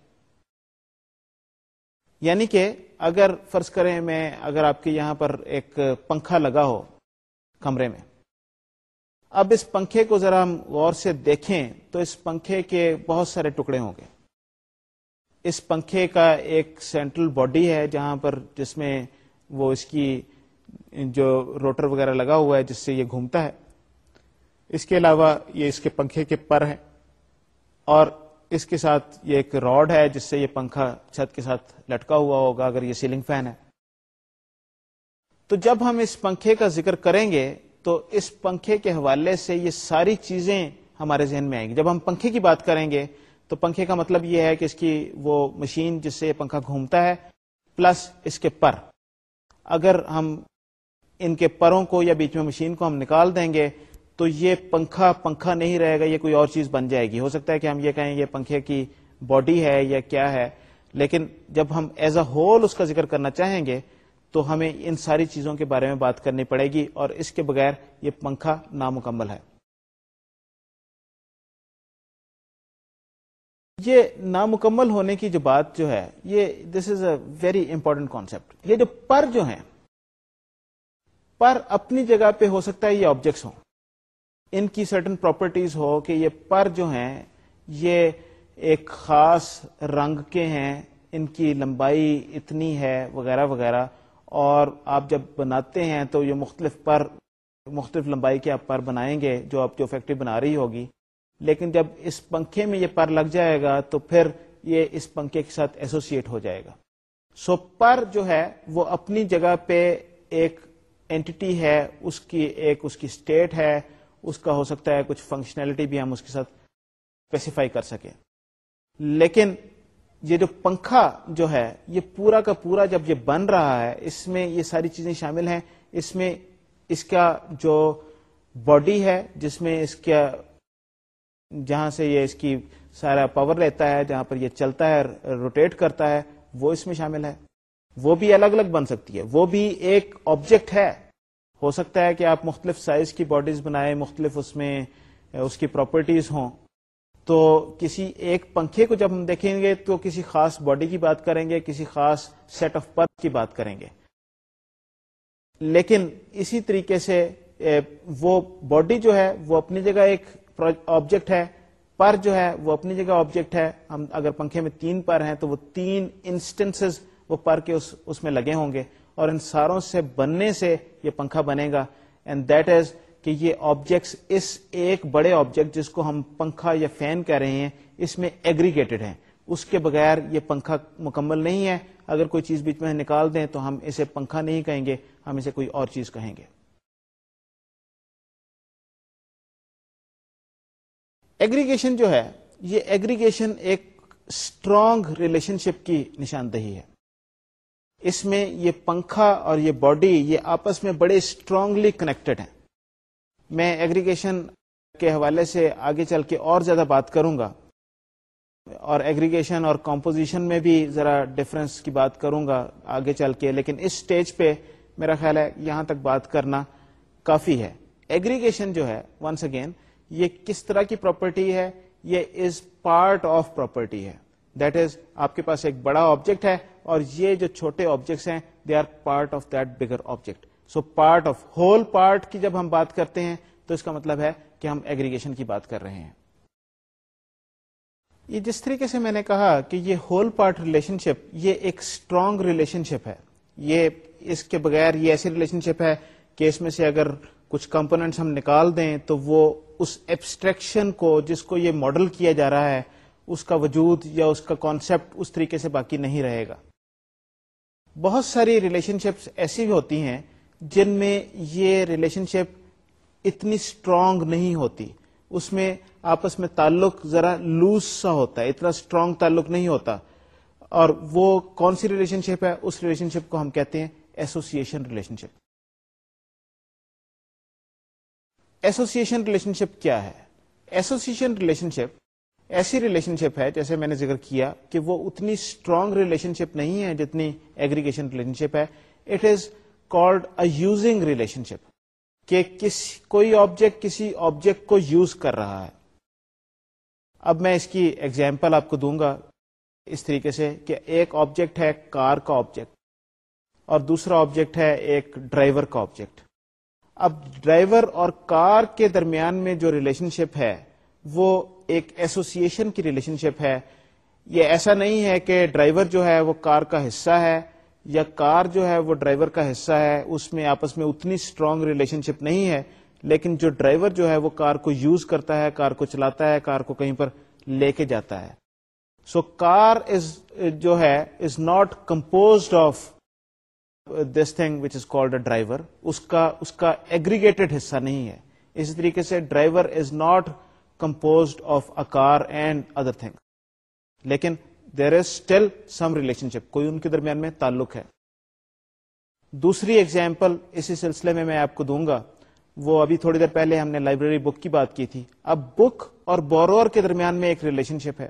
یعنی کہ اگر فرض کریں میں، اگر آپ کے یہاں پر ایک پنکھا لگا ہو کمرے میں اب اس پنکھے کو ذرا ہم غور سے دیکھیں تو اس پنکھے کے بہت سارے ٹکڑے ہوں گے۔ اس پنکھے کا ایک سینٹرل باڈی ہے جہاں پر جس میں وہ اس کی جو روٹر وغیرہ لگا ہوا ہے جس سے یہ گھومتا ہے۔ اس کے علاوہ یہ اس کے پنکھے کے پر ہیں اور اس کے ساتھ یہ ایک راڈ ہے جس سے یہ پنکھا چھت کے ساتھ لٹکا ہوا ہوگا اگر یہ سیلنگ فین ہے۔ تو جب ہم اس پنکھے کا ذکر کریں گے تو اس پنکھے کے حوالے سے یہ ساری چیزیں ہمارے ذہن میں آئیں گی۔ جب ہم پنکھے کی بات کریں گے، تو پنکھے کا مطلب یہ ہے کہ اس کی وہ مشین جس سے پنکھا گھومتا ہے، پلس اس کے پر۔ اگر ہم ان کے پروں کو یا بیچ میں مشین کو ہم نکال دیں گے، تو یہ پنکھا پنکھا نہیں رہے گا، یہ کوئی اور چیز بن جائے گی۔ ہو سکتا ہے کہ ہم یہ کہیں یہ پنکھے کی باڈی ہے یا کیا ہے، لیکن جب ہم ایز اے ہول اس کا ذکر کرنا چاہیں گے تو ہمیں ان ساری چیزوں کے بارے میں بات کرنی پڑے گی اور اس کے بغیر یہ پنکھا نامکمل ہے۔ یہ نامکمل ہونے کی جو بات جو ہے، یہ this is a very important concept یہ جو پر جو ہیں، پر اپنی جگہ پہ ہو سکتا ہے یہ آبجیکٹس ہوں۔ ان کی سرٹن پراپرٹیز ہو کہ یہ پر جو ہیں، یہ ایک خاص رنگ کے ہیں، ان کی لمبائی اتنی ہے، وغیرہ وغیرہ۔ اور آپ جب بناتے ہیں تو یہ مختلف پر مختلف لمبائی کے آپ پر بنائیں گے جو آپ جو فیکٹری بنا رہی ہوگی۔ لیکن جب اس پنکھے میں یہ پر لگ جائے گا تو پھر یہ اس پنکھے کے ساتھ ایسوسیٹ ہو جائے گا۔ سو پر جو ہے وہ اپنی جگہ پہ ایک اینٹی ہے، اس کی ایک، اس کی اسٹیٹ ہے، اس کا ہو سکتا ہے کچھ فنکشنلٹی بھی ہم اس کے ساتھ اسپیسیفائی کر سکیں۔ لیکن یہ جو پنکھا جو ہے، یہ پورا کا پورا جب یہ بن رہا ہے، اس میں یہ ساری چیزیں شامل ہیں۔ اس میں اس کا جو باڈی ہے، جس میں اس کا جہاں سے یہ اس کی سارا پاور لیتا ہے، جہاں پر یہ چلتا ہے روٹیٹ کرتا ہے، وہ اس میں شامل ہے۔ وہ بھی الگ الگ بن سکتی ہے۔ وہ بھی ایک آبجیکٹ ہے۔ ہو سکتا ہے کہ آپ مختلف سائز کی باڈیز بنائیں، مختلف اس میں اس کی پراپرٹیز ہوں۔ تو کسی ایک پنکھے کو جب ہم دیکھیں گے تو کسی خاص باڈی کی بات کریں گے، کسی خاص سیٹ آف پر کی بات کریں گے۔ لیکن اسی طریقے سے وہ باڈی جو ہے، وہ اپنی جگہ ایک آبجیکٹ ہے، پر جو ہے، وہ اپنی جگہ آبجیکٹ ہے۔ ہم اگر پنکھے میں تین پر ہیں تو وہ تین انسٹنس وہ پر کے اس اس میں لگے ہوں گے۔ اور ان ساروں سے بننے سے یہ پنکھا بنے گا۔ اینڈ دیٹ از کہ یہ آبجیکٹس اس ایک بڑے آبجیکٹ جس کو ہم پنکھا یا فین کہہ رہے ہیں، اس میں ایگریگیٹڈ ہیں۔ اس کے بغیر یہ پنکھا مکمل نہیں ہے۔ اگر کوئی چیز بیچ میں نکال دیں تو ہم اسے پنکھا نہیں کہیں گے، ہم اسے کوئی اور چیز کہیں گے۔ ایگریگیشن جو ہے، یہ ایگریگیشن ایک اسٹرانگ ریلیشن شپ کی نشاندہی ہے۔ اس میں یہ پنکھا اور یہ باڈی یہ آپس میں بڑے اسٹرانگلی کنیکٹڈ ہیں۔ میں ایگریگیشن کے حوالے سے آگے چل کے اور زیادہ بات کروں گا اور ایگریگیشن اور کمپوزیشن میں بھی ذرا ڈفرنس کی بات کروں گا آگے چل کے، لیکن اس سٹیج پہ میرا خیال ہے یہاں تک بات کرنا کافی ہے۔ ایگریگیشن جو ہے ونس اگین یہ کس طرح کی پراپرٹی ہے؟ یہ از پارٹ آف پراپرٹی ہے۔ دیٹ از آپ کے پاس ایک بڑا آبجیکٹ ہے اور یہ جو چھوٹے آبجیکٹس ہیں they are part of that bigger object so part of whole part کی جب ہم بات کرتے ہیں تو اس کا مطلب ہے کہ ہم ایگریگیشن کی بات کر رہے ہیں۔ یہ جس طریقے سے میں نے کہا کہ یہ ہول پارٹ ریلیشن شپ، یہ ایک اسٹرانگ ریلیشن شپ ہے۔ یہ اس کے بغیر یہ ایسی ریلیشن شپ ہے کہ اس میں سے اگر کچھ کمپونیٹس ہم نکال دیں تو وہ اس ایبسٹریکشن کو، جس کو یہ ماڈل کیا جا رہا ہے، اس کا وجود یا اس کا کانسیپٹ اس طریقے سے باقی نہیں رہے گا۔ بہت ساری ریلیشن شپس ایسی بھی ہوتی ہیں جن میں یہ ریلیشن شپ اتنی اسٹرانگ نہیں ہوتی، اس میں آپس میں تعلق ذرا لوز سا ہوتا ہے، اتنا اسٹرانگ تعلق نہیں ہوتا۔ اور وہ کون سی ریلیشن شپ ہے؟ اس ریلیشن شپ کو ہم کہتے ہیں association relationship association relationship کیا ہے؟ ایسوسیشن ریلیشن شپ ایسی ریلیشن شپ ہے، جیسے میں نے ذکر کیا کہ وہ اتنی اسٹرانگ ریلیشن شپ نہیں ہے جتنی ایگریگیشن ریلیشن شپ ہے۔ It is called a using relationship کہ کس، کوئی آبجیکٹ کسی آبجیکٹ کو یوز کر رہا ہے۔ اب میں اس کی ایگزامپل آپ کو دوں گا اس طریقے سے کہ ایک آبجیکٹ ہے کار کا آبجیکٹ اور دوسرا آبجیکٹ ہے ایک ڈرائیور کا آبجیکٹ اب ڈرائیور اور کار کے درمیان میں جو ریلیشن شپ ہے وہ ایک ایسوسیشن کی ریلیشن شپ ہے۔ یہ ایسا نہیں ہے کہ ڈرائیور جو ہے وہ کار کا حصہ ہے یا کار جو ہے وہ ڈرائیور کا حصہ ہے، اس میں آپس میں اتنی اسٹرانگ ریلیشن شپ نہیں ہے، لیکن جو ڈرائیور جو ہے وہ کار کو یوز کرتا ہے، کار کو چلاتا ہے، کار کو کہیں پر لے کے جاتا ہے۔ سو کار از جو ہے is not compose of this thing which is called a driver اس کا اس کا ایگریگیٹڈ حصہ نہیں ہے۔ اسی طریقے سے driver is not composed of a car and other things. لیکن there is still some relation شپ کوئی ان کے درمیان میں تعلق ہے۔ دوسری ایگزامپل اسی سلسلے میں میں آپ کو دوں گا۔ وہ ابھی تھوڑی دیر پہلے ہم نے لائبریری بک کی بات کی تھی۔ اب بک اور بورور کے درمیان میں ایک ریلیشن شپ ہے۔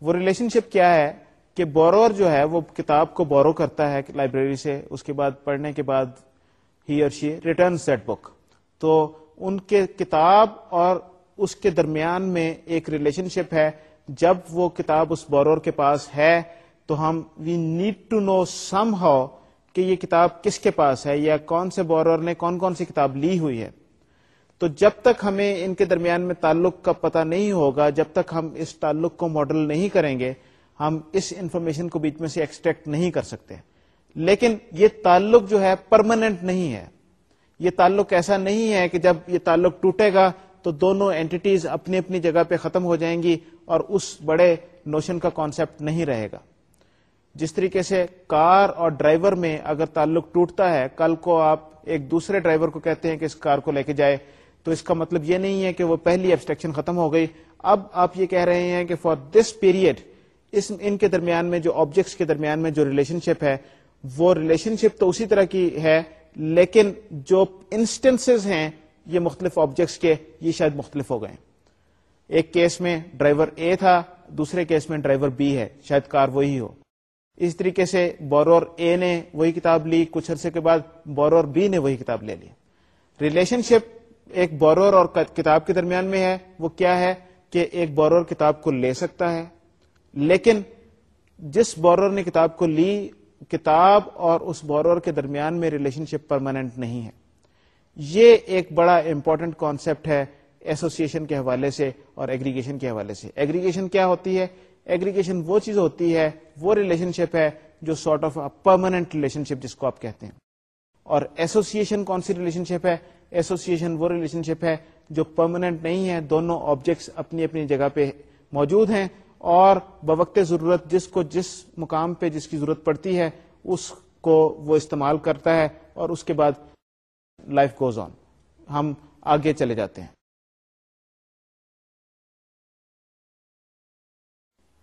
وہ ریلیشن شپ کیا ہے کہ بورور جو ہے وہ کتاب کو بورو کرتا ہے لائبریری سے، اس کے بعد پڑھنے کے بعد ہی اور شی ریٹرن دیٹ بک تو ان کے کتاب اور اس کے درمیان میں ایک ریلیشن شپ ہے۔ جب وہ کتاب اس بورور کے پاس ہے تو ہم we need to know somehow کہ یہ کتاب کس کے پاس ہے، یا کون سے بورور نے کون کون سی کتاب لی ہوئی ہے۔ تو جب تک ہمیں ان کے درمیان میں تعلق کا پتہ نہیں ہوگا، جب تک ہم اس تعلق کو ماڈل نہیں کریں گے، ہم اس انفارمیشن کو بیچ میں سے ایکسٹریکٹ نہیں کر سکتے۔ لیکن یہ تعلق جو ہے پرماننٹ نہیں ہے۔ یہ تعلق ایسا نہیں ہے کہ جب یہ تعلق ٹوٹے گا تو دونوں اینٹیز اپنی اپنی جگہ پہ ختم ہو جائیں گی اور اس بڑے نوشن کا کانسیپٹ نہیں رہے گا۔ جس طریقے سے کار اور ڈرائیور میں اگر تعلق ٹوٹتا ہے، کل کو آپ ایک دوسرے ڈرائیور کو کہتے ہیں کہ اس کار کو لے کے جائے، تو اس کا مطلب یہ نہیں ہے کہ وہ پہلی ایبسٹریکشن ختم ہو گئی۔ اب آپ یہ کہہ رہے ہیں کہ فار دس پیریڈ اس ان کے درمیان میں جو آبجیکٹس کے درمیان میں جو ریلیشن شپ ہے، وہ ریلیشن شپ تو اسی طرح کی ہے، لیکن جو انسٹنس ہیں یہ مختلف آبجیکٹس کے یہ شاید مختلف ہو گئے ایک کیس میں ڈرائیور اے تھا، دوسرے کیس میں ڈرائیور بی ہے۔ شاید کار وہی ہو۔ اس طریقے سے بورور اے نے وہی کتاب لی، کچھ عرصے کے بعد بورور بی نے وہی کتاب لے لی۔ ریلیشن شپ ایک بورور اور کتاب کے درمیان میں ہے۔ وہ کیا ہے کہ ایک بورور کتاب کو لے سکتا ہے۔ لیکن جس بورور نے کتاب کو لی، کتاب اور اس بورور کے درمیان میں ریلیشن شپ پرماننٹ نہیں ہے۔ یہ ایک بڑا امپورٹنٹ کانسیپٹ ہے ایسوسیشن کے حوالے سے اور ایگریگیشن کے حوالے سے۔ ایگریگیشن کیا ہوتی ہے؟ ایگریگیشن وہ چیز ہوتی ہے، وہ ریلیشن شپ ہے جو sort of permanent relationship جس کو آپ کہتے ہیں۔ اور ایسوسیشن کون سی ریلیشن شپ ہے؟ ایسوسیشن وہ ریلیشن شپ ہے جو پرماننٹ نہیں ہے، دونوں آبجیکٹس اپنی اپنی جگہ پہ موجود ہیں اور بوقت ضرورت جس کو جس مقام پہ جس کی ضرورت پڑتی ہے، اس کو وہ استعمال کرتا ہے اور اس کے بعد لائف گوز آن ہم آگے چلے جاتے ہیں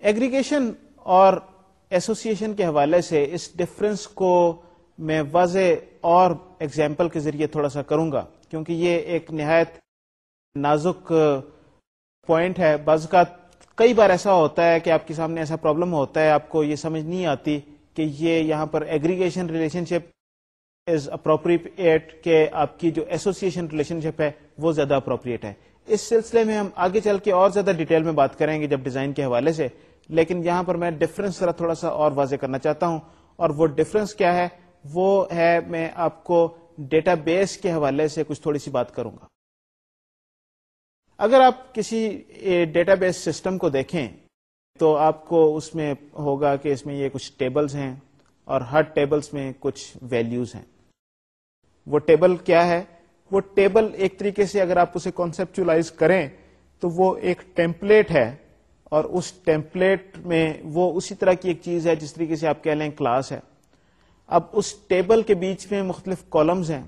ایگریگیشن اور ایسوسیشن کے حوالے سے اس ڈفرنس کو میں واضح اور ایگزامپل کے ذریعے تھوڑا سا کروں گا کیونکہ یہ ایک نہایت نازک پوائنٹ ہے۔ بعض کا کئی بار ایسا ہوتا ہے کہ آپ کے سامنے ایسا پرابلم ہوتا ہے، آپ کو یہ سمجھ نہیں آتی کہ یہ یہاں پر aggregation relationship is appropriate کہ آپ کی جو ایسوسیشن ریلیشن شپ ہے، وہ زیادہ اپروپریٹ ہے۔ اس سلسلے میں ہم آگے چل کے اور زیادہ ڈیٹیل میں بات کریں گے جب ڈیزائن کے حوالے سے۔ لیکن یہاں پر میں ڈفرنس ذرا تھوڑا سا اور واضح کرنا چاہتا ہوں۔ اور وہ ڈفرنس کیا ہے؟ وہ ہے میں آپ کو ڈیٹا بیس کے حوالے سے کچھ تھوڑی سی بات کروں گا۔ اگر آپ کسی ڈیٹا بیس سسٹم کو دیکھیں، تو آپ کو اس میں ہوگا کہ اس میں یہ کچھ ٹیبلز ہیں اور ہر ٹیبلز میں کچھ ویلیوز ہیں۔ وہ ٹیبل کیا ہے؟ وہ ٹیبل ایک طریقے سے اگر آپ اسے کانسپچلائز کریں تو وہ ایک ٹیمپلیٹ ہے اور اس ٹیمپلیٹ میں وہ اسی طرح کی ایک چیز ہے جس طریقے سے آپ کہہ لیں کلاس ہے۔ اب اس ٹیبل کے بیچ میں مختلف کالمز ہیں۔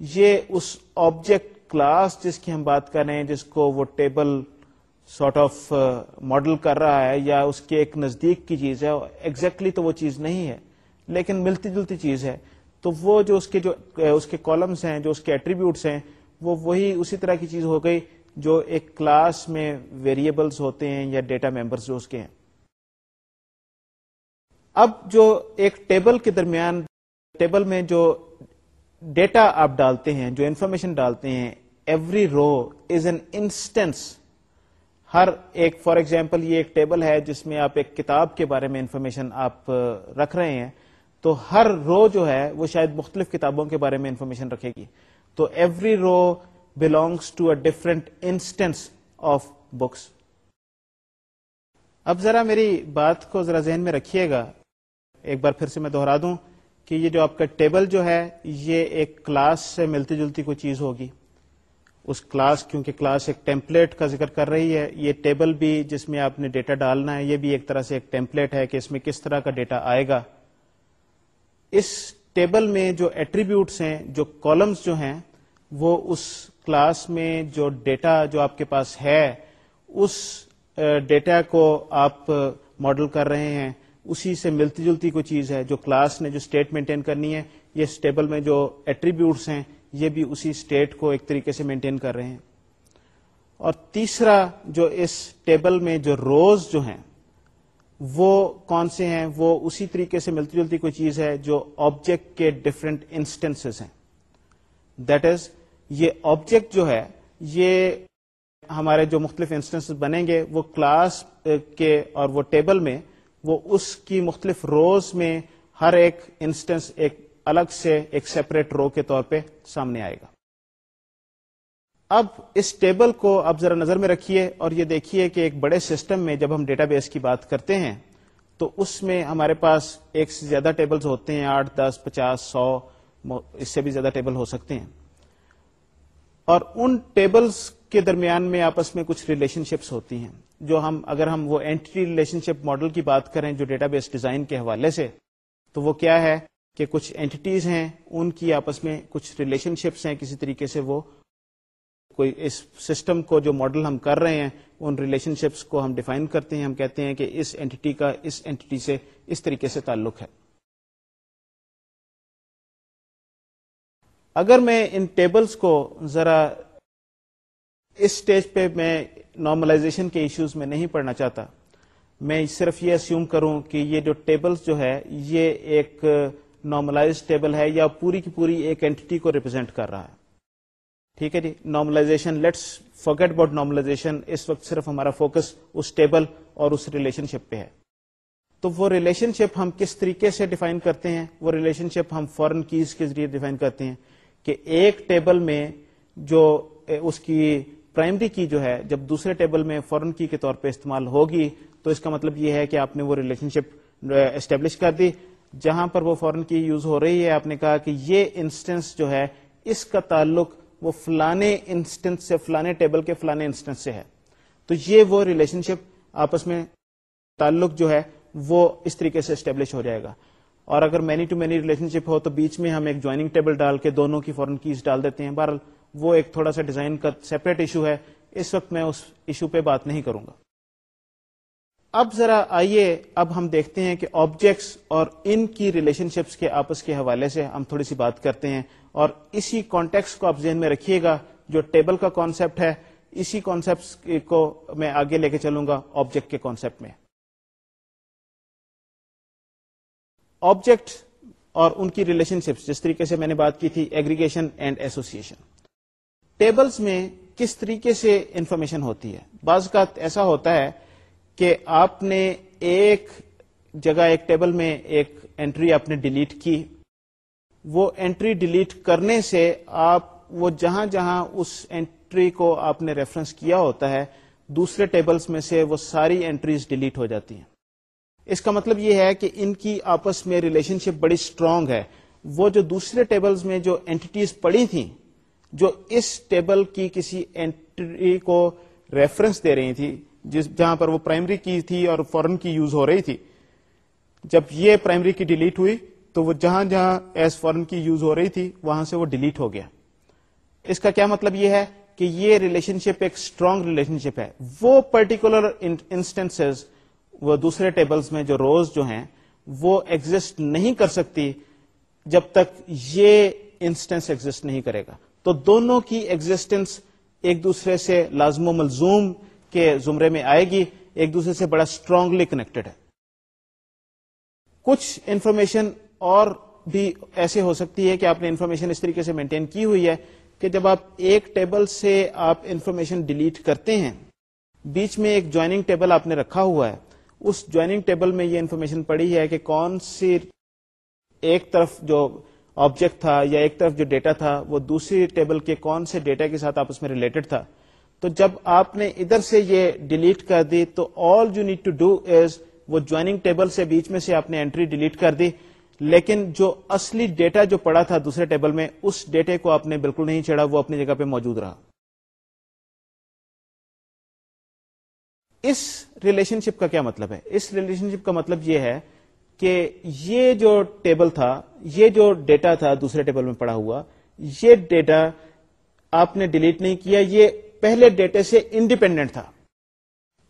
یہ اس آبجیکٹ کلاس جس کی ہم بات کر رہے ہیں، جس کو وہ ٹیبل سارٹ آف ماڈل کر رہا ہے یا اس کے ایک نزدیک کی چیز ہے ایگزیکٹلی تو وہ چیز نہیں ہے، لیکن ملتی جلتی چیز ہے۔ تو وہ جو اس کے جو اس کے کالمس ہیں، جو اس کے ایٹریبیوٹس ہیں، وہ وہی اسی طرح کی چیز ہو گئی جو ایک کلاس میں ویریبلس ہوتے ہیں یا ڈیٹا ممبرس جو اس کے ہیں۔ اب جو ایک ٹیبل کے درمیان ٹیبل میں جو ڈیٹا آپ ڈالتے ہیں، جو انفارمیشن ڈالتے ہیں every row is an instance ہر ایک فار ایگزامپل یہ ایک ٹیبل ہے جس میں آپ ایک کتاب کے بارے میں انفارمیشن آپ رکھ رہے ہیں۔ تو ہر رو جو ہے وہ شاید مختلف کتابوں کے بارے میں انفارمیشن رکھے گی۔ تو every row belongs to a different instance of books اب ذرا میری بات کو ذرا ذہن میں رکھیے گا۔ ایک بار پھر سے میں دوہرا دوں کہ یہ جو آپ کا ٹیبل جو ہے، یہ ایک کلاس سے ملتی جلتی کوئی چیز ہوگی۔ اس کلاس، کیونکہ کلاس ایک ٹیمپلیٹ کا ذکر کر رہی ہے، یہ ٹیبل بھی جس میں آپ نے ڈیٹا ڈالنا ہے، یہ بھی ایک طرح سے ایک ٹیمپلیٹ ہے کہ اس میں کس طرح کا ڈیٹا آئے گا۔ اس ٹیبل میں جو ایٹریبیوٹس ہیں، جو کالمس جو ہیں، وہ اس کلاس میں جو ڈیٹا جو آپ کے پاس ہے، اس ڈیٹا کو آپ ماڈل کر رہے ہیں، اسی سے ملتی جلتی کوئی چیز ہے، جو کلاس نے جو اسٹیٹ مینٹین کرنی ہے، یہ اس ٹیبل میں جو ایٹریبیوٹس ہیں، یہ بھی اسی اسٹیٹ کو ایک طریقے سے مینٹین کر رہے ہیں۔ اور تیسرا جو اس ٹیبل میں جو روز جو ہیں وہ کون سے ہیں؟ وہ اسی طریقے سے ملتی جلتی کوئی چیز ہے جو آبجیکٹ کے ڈفرینٹ انسٹنس ہیں. دیٹ از یہ آبجیکٹ جو ہے، یہ ہمارے جو مختلف انسٹنس بنیں گے، وہ کلاس کے اور وہ ٹیبل میں، وہ اس کی مختلف روز میں ہر ایک انسٹنس ایک الگ سے ایک سیپریٹ رو کے طور پہ سامنے آئے گا۔ اب اس ٹیبل کو آپ ذرا نظر میں رکھیے اور یہ دیکھیے کہ ایک بڑے سسٹم میں جب ہم ڈیٹا بیس کی بات کرتے ہیں، تو اس میں ہمارے پاس ایک سے زیادہ ٹیبلز ہوتے ہیں، آٹھ، دس، پچاس، سو اس سے بھی زیادہ ٹیبل ہو سکتے ہیں۔ اور ان ٹیبلز کے درمیان میں آپس میں کچھ ریلیشن شپس ہوتی ہیں۔ جو ہم، اگر ہم وہ اینٹی ریلیشن شپ ماڈل کی بات کریں جو ڈیٹا بیس ڈیزائن کے حوالے سے، تو وہ کیا ہے کہ کچھ اینٹیز ہیں، ان کی آپس میں کچھ ریلیشن شپس ہیں، کسی طریقے سے وہ کوئی اس سسٹم کو جو ماڈل ہم کر رہے ہیں، ان ریلیشن شپس کو ہم ڈیفائن کرتے ہیں، ہم کہتے ہیں کہ اس اینٹی کا، اس اینٹی سے اس طریقے سے تعلق ہے۔ اگر میں ان ٹیبلز کو ذرا اس سٹیج پہ میں نارملائزیشن کے ایشوز میں نہیں پڑھنا چاہتا، میں صرف یہ اسیوم کروں کہ یہ جو ٹیبلز جو ہے، یہ ایک نارملائز ٹیبل ہے یا پوری کی پوری ایک اینٹی کو ریپرزینٹ کر رہا ہے۔ ٹھیک ہے جی؟ Normalization let's forget about normalization اس وقت صرف ہمارا فوکس اس ٹیبل اور اس ریلیشن شپ پہ ہے۔ تو وہ ریلیشن شپ ہم کس طریقے سے ڈیفائن کرتے ہیں؟ وہ ریلیشن شپ ہم فورن کیز کے ذریعے ڈیفائن کرتے ہیں کہ ایک ٹیبل میں جو اس کی پرائمری کی جو ہے، جب دوسرے ٹیبل میں فورن کی کے طور پہ استعمال ہوگی، تو اس کا مطلب یہ ہے کہ آپ نے وہ ریلیشن شپ اسٹیبلش کر دی۔ جہاں پر وہ فورن کی یوز ہو رہی ہے، آپ نے کہا کہ یہ انسٹنس جو ہے، اس کا تعلق وہ فلانے انسٹنس سے، فلانے ٹیبل کے فلانے انسٹنس سے ہے۔ تو یہ وہ ریلیشن شپ آپس میں تعلق جو ہے، وہ اس طریقے سے اسٹیبلش ہو جائے گا۔ اور اگر many to many relationship ہو، تو بیچ میں ہم ایک جوائننگ ٹیبل ڈال کے دونوں کی فورن کیز ڈال دیتے ہیں۔ بہرحال، وہ ایک تھوڑا سا ڈیزائن کا سیپریٹ ایشو ہے۔ اس وقت میں اس ایشو پہ بات نہیں کروں گا۔ اب ذرا آئیے، اب ہم دیکھتے ہیں کہ آبجیکٹس اور ان کی ریلیشن شپس کے آپس کے حوالے سے ہم تھوڑی سی بات کرتے ہیں۔ اور اسی کانٹیکس کو آپ ذہن میں رکھیے گا، جو ٹیبل کا کانسیپٹ ہے، اسی کانسیپٹ کو میں آگے لے کے چلوں گا آبجیکٹ کے کانسیپٹ میں۔ آبجیکٹ اور ان کی ریلیشن شپس جس طریقے سے میں نے بات کی تھی ایگریگیشن اینڈ ایسوسیشن ٹیبلز میں کس طریقے سے انفارمیشن ہوتی ہے؟ بعض کا ایسا ہوتا ہے کہ آپ نے ایک جگہ، ایک ٹیبل میں ایک انٹری آپ نے ڈیلیٹ کی۔ وہ انٹری ڈیلیٹ کرنے سے آپ، وہ جہاں جہاں اس انٹری کو آپ نے ریفرنس کیا ہوتا ہے، دوسرے ٹیبلز میں سے وہ ساری انٹریز ڈیلیٹ ہو جاتی ہیں۔ اس کا مطلب یہ ہے کہ ان کی آپس میں ریلیشن شپ بڑی اسٹرانگ ہے۔ وہ جو دوسرے ٹیبلز میں جو اینٹیز پڑی تھیں، جو اس ٹیبل کی کسی اینٹری کو ریفرنس دے رہی تھی جس جہاں پر وہ پرائمری کی تھی اور فورن کی یوز ہو رہی تھی۔ جب یہ پرائمری کی ڈیلیٹ ہوئی تو وہ جہاں جہاں ایس فورن کی یوز ہو رہی تھی وہاں سے وہ ڈیلیٹ ہو گیا۔ اس کا کیا مطلب یہ ہے کہ یہ ریلیشن شپ ایک اسٹرانگ ریلیشن شپ ہے۔ وہ پرٹیکولر انسٹنس وہ دوسرے ٹیبلز میں جو روز جو ہیں، وہ ایگزٹ نہیں کر سکتی جب تک یہ انسٹنس ایگزٹ نہیں کرے گا۔ تو دونوں کی ایگزٹینس ایک دوسرے سے لازم و ملزوم کے زمرے میں آئے گی، ایک دوسرے سے بڑا اسٹرانگلی کنیکٹڈ ہے۔ کچھ انفارمیشن اور بھی ایسے ہو سکتی ہے کہ آپ نے انفارمیشن اس طریقے سے مینٹین کی ہوئی ہے کہ جب آپ ایک ٹیبل سے آپ انفارمیشن ڈیلیٹ کرتے ہیں، بیچ میں ایک جوائننگ ٹیبل آپ نے رکھا ہوا ہے۔ اس جوائننگ ٹیبل میں یہ انفارمیشن پڑی ہے کہ کون سی ایک طرف جو آبجیکٹ تھا یا ایک طرف جو ڈیٹا تھا، وہ دوسری ٹیبل کے کون سے ڈیٹا کے ساتھ آپس میں ریلیٹڈ تھا۔ تو جب آپ نے ادھر سے یہ ڈیلیٹ کر دی تو all you need to do is وہ جوائننگ ٹیبل سے بیچ میں سے آپ نے انٹری ڈیلیٹ کر دی۔ لیکن جو اصلی ڈیٹا جو پڑا تھا دوسرے ٹیبل میں، اس ڈیٹے کو آپ نے بالکل نہیں چڑھا وہ اپنی جگہ پہ موجود رہا۔ اس ریلیشن شپ کا کیا مطلب ہے؟ اس ریلیشن شپ کا مطلب یہ ہے کہ یہ جو ٹیبل تھا، یہ جو ڈیٹا تھا دوسرے ٹیبل میں پڑا ہوا، یہ ڈیٹا آپ نے ڈیلیٹ نہیں کیا، یہ پہلے ڈیٹے سے انڈیپینڈنٹ تھا۔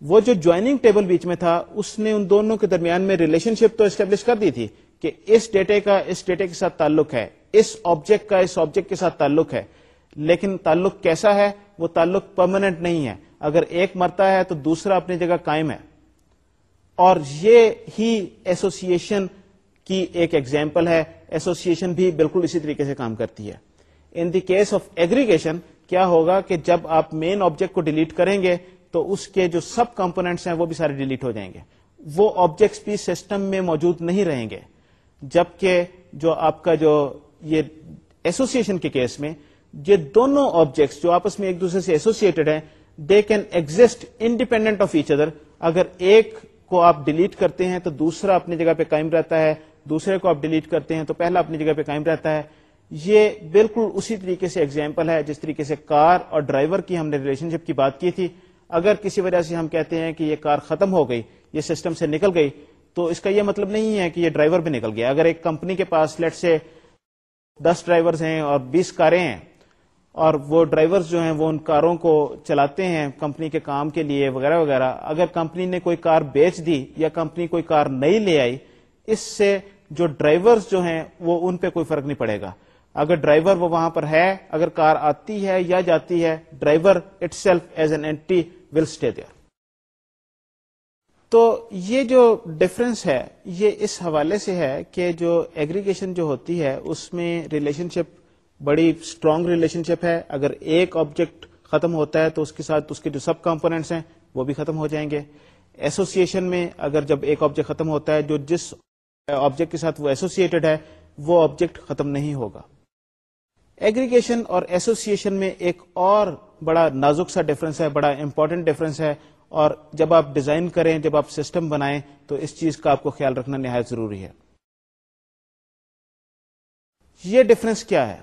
وہ جو جوائننگ ٹیبل بیچ میں تھا، اس نے ان دونوں کے درمیان میں ریلیشن شپ تو اسٹیبلش کر دی تھی کہ اس ڈیٹے کا، اس ڈیٹے کے ساتھ تعلق ہے، اس آبجیکٹ کا، اس آبجیکٹ کے ساتھ تعلق ہے۔ لیکن تعلق کیسا ہے؟ وہ تعلق پرماننٹ نہیں ہے۔ اگر ایک مرتا ہے تو دوسرا اپنی جگہ قائم ہے۔ اور یہ ہی ایسوسیشن کی ایک ایگزامپل ہے۔ ایسوسیشن بھی بالکل اسی طریقے سے کام کرتی ہے۔ In the case of aggregation کیا ہوگا کہ جب آپ مین آبجیکٹ کو ڈیلیٹ کریں گے تو اس کے جو سب کمپونیٹس ہیں وہ بھی سارے ڈیلیٹ ہو جائیں گے۔ وہ آبجیکٹس بھی سسٹم میں موجود نہیں رہیں گے۔ جبکہ جو آپ کا جو یہ ایسوسیشن کے کیس میں یہ دونوں آبجیکٹس جو آپس میں ایک دوسرے سے ایسوسیٹڈ ہیں they can exist independent of each other اگر ایک کو آپ ڈیلیٹ کرتے ہیں تو دوسرا اپنی جگہ پہ قائم رہتا ہے، دوسرے کو آپ ڈیلیٹ کرتے ہیں تو پہلا اپنی جگہ پہ قائم رہتا ہے۔ یہ بالکل اسی طریقے سے ایگزامپل ہے، جس طریقے سے کار اور ڈرائیور کی ہم نے ریلیشن شپ کی بات کی تھی۔ اگر کسی وجہ سے ہم کہتے ہیں کہ یہ کار ختم ہو گئی، یہ سسٹم سے نکل گئی، تو اس کا یہ مطلب نہیں ہے کہ یہ ڈرائیور بھی نکل گیا۔ اگر ایک کمپنی کے پاس لیٹ سے دس ڈرائیور ہیں اور بیس کاریں ہیں، اور وہ ڈرائیور جو ہیں وہ ان کاروں کو چلاتے ہیں کمپنی کے کام کے لیے وغیرہ وغیرہ، اگر کمپنی نے کوئی کار بیچ دی یا کمپنی کوئی کار نئی لے آئی، اس سے جو ڈرائیور جو ہیں وہ ان پہ کوئی فرق نہیں پڑے گا۔ اگر ڈرائیور وہ وہاں پر ہے، اگر کار آتی ہے یا جاتی ہے، driver itself as an entity will stay there تو یہ جو ڈفرنس ہے، یہ اس حوالے سے ہے کہ جو ایگریگیشن جو ہوتی ہے، اس میں ریلیشن شپ بڑی اسٹرانگ ریلیشن شپ ہے۔ اگر ایک آبجیکٹ ختم ہوتا ہے تو اس کے ساتھ اس کے جو سب کمپونیٹس ہیں، وہ بھی ختم ہو جائیں گے۔ ایسوسیشن میں اگر جب ایک آبجیکٹ ختم ہوتا ہے، جو جس آبجیکٹ کے ساتھ وہ ایسوسیٹڈ ہے، وہ آبجیکٹ ختم نہیں ہوگا۔ ایگریگیشن اور ایسوسیشن میں ایک اور بڑا نازک سا ڈفرنس ہے، بڑا امپورٹنٹ ڈفرنس ہے۔ اور جب آپ ڈیزائن کریں، جب آپ سسٹم بنائیں، تو اس چیز کا آپ کو خیال رکھنا نہایت ضروری ہے۔ یہ ڈفرنس کیا ہے؟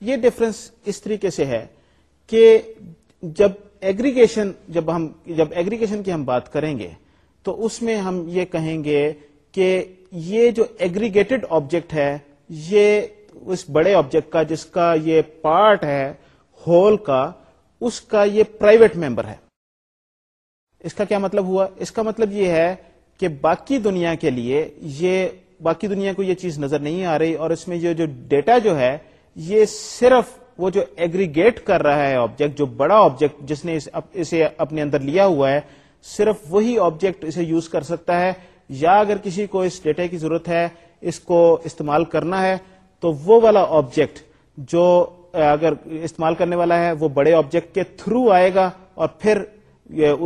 یہ ڈفرنس اس طریقے سے ہے کہ جب ایگریگیشن جب ہم، جب ایگریگیشن کی ہم بات کریں گے، تو اس میں ہم یہ کہیں گے کہ یہ جو ایگریگیٹڈ آبجیکٹ ہے، یہ اس بڑے آبجیکٹ کا جس کا یہ پارٹ ہے ہول کا، اس کا یہ پرائیویٹ ممبر ہے۔ اس کا کیا مطلب ہوا؟ اس کا مطلب یہ ہے کہ باقی دنیا کے لیے یہ، باقی دنیا کو یہ چیز نظر نہیں آ رہی اور اس میں یہ جو ڈیٹا جو ہے، یہ صرف وہ جو ایگریگیٹ کر رہا ہے آبجیکٹ جو بڑا آبجیکٹ جس نے اسے اپنے اندر لیا ہوا ہے، صرف وہی آبجیکٹ اسے یوز کر سکتا ہے۔ یا اگر کسی کو اس ڈیٹا کی ضرورت ہے، اس کو استعمال کرنا ہے تو وہ والا آبجیکٹ جو اگر استعمال کرنے والا ہے، وہ بڑے آبجیکٹ کے تھرو آئے گا اور پھر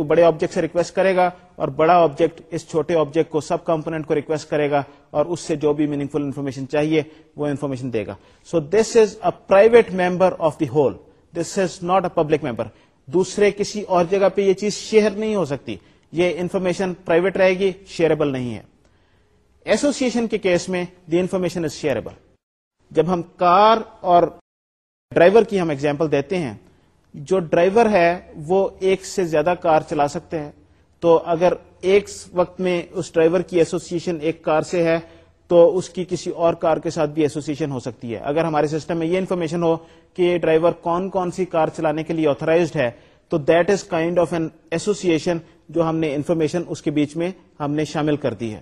بڑے آبجیکٹ سے ریکویسٹ کرے گا اور بڑا آبجیکٹ اس چھوٹے آبجیکٹ کو سب کمپونیٹ کو ریکویسٹ کرے گا اور اس سے جو بھی میننگ فل انفارمیشن چاہیے، وہ انفارمیشن دے گا۔ So this is a private member of the whole this is not a public member دوسرے کسی اور جگہ پہ یہ چیز شیئر نہیں ہو سکتی۔ یہ انفارمیشن پرائیویٹ رہے گی شیئربل نہیں ہے۔ ایسوسیشن کے کیس میں دی انفارمیشن از شیئربل جب ہم کار اور ڈرائیور کی ہم ایگزامپل دیتے ہیں، جو ڈرائیور ہے، وہ ایک سے زیادہ کار چلا سکتے ہیں۔ تو اگر ایک وقت میں اس ڈرائیور کی ایسوسیشن ایک کار سے ہے، تو اس کی کسی اور کار کے ساتھ بھی ایسوسیشن ہو سکتی ہے۔ اگر ہمارے سسٹم میں یہ انفارمیشن ہو کہ یہ ڈرائیور کون کون سی کار چلانے کے لیے آتھرائزڈ ہے، تو that is kind of an association جو ہم نے انفارمیشن اس کے بیچ میں ہم نے شامل کر دی ہے۔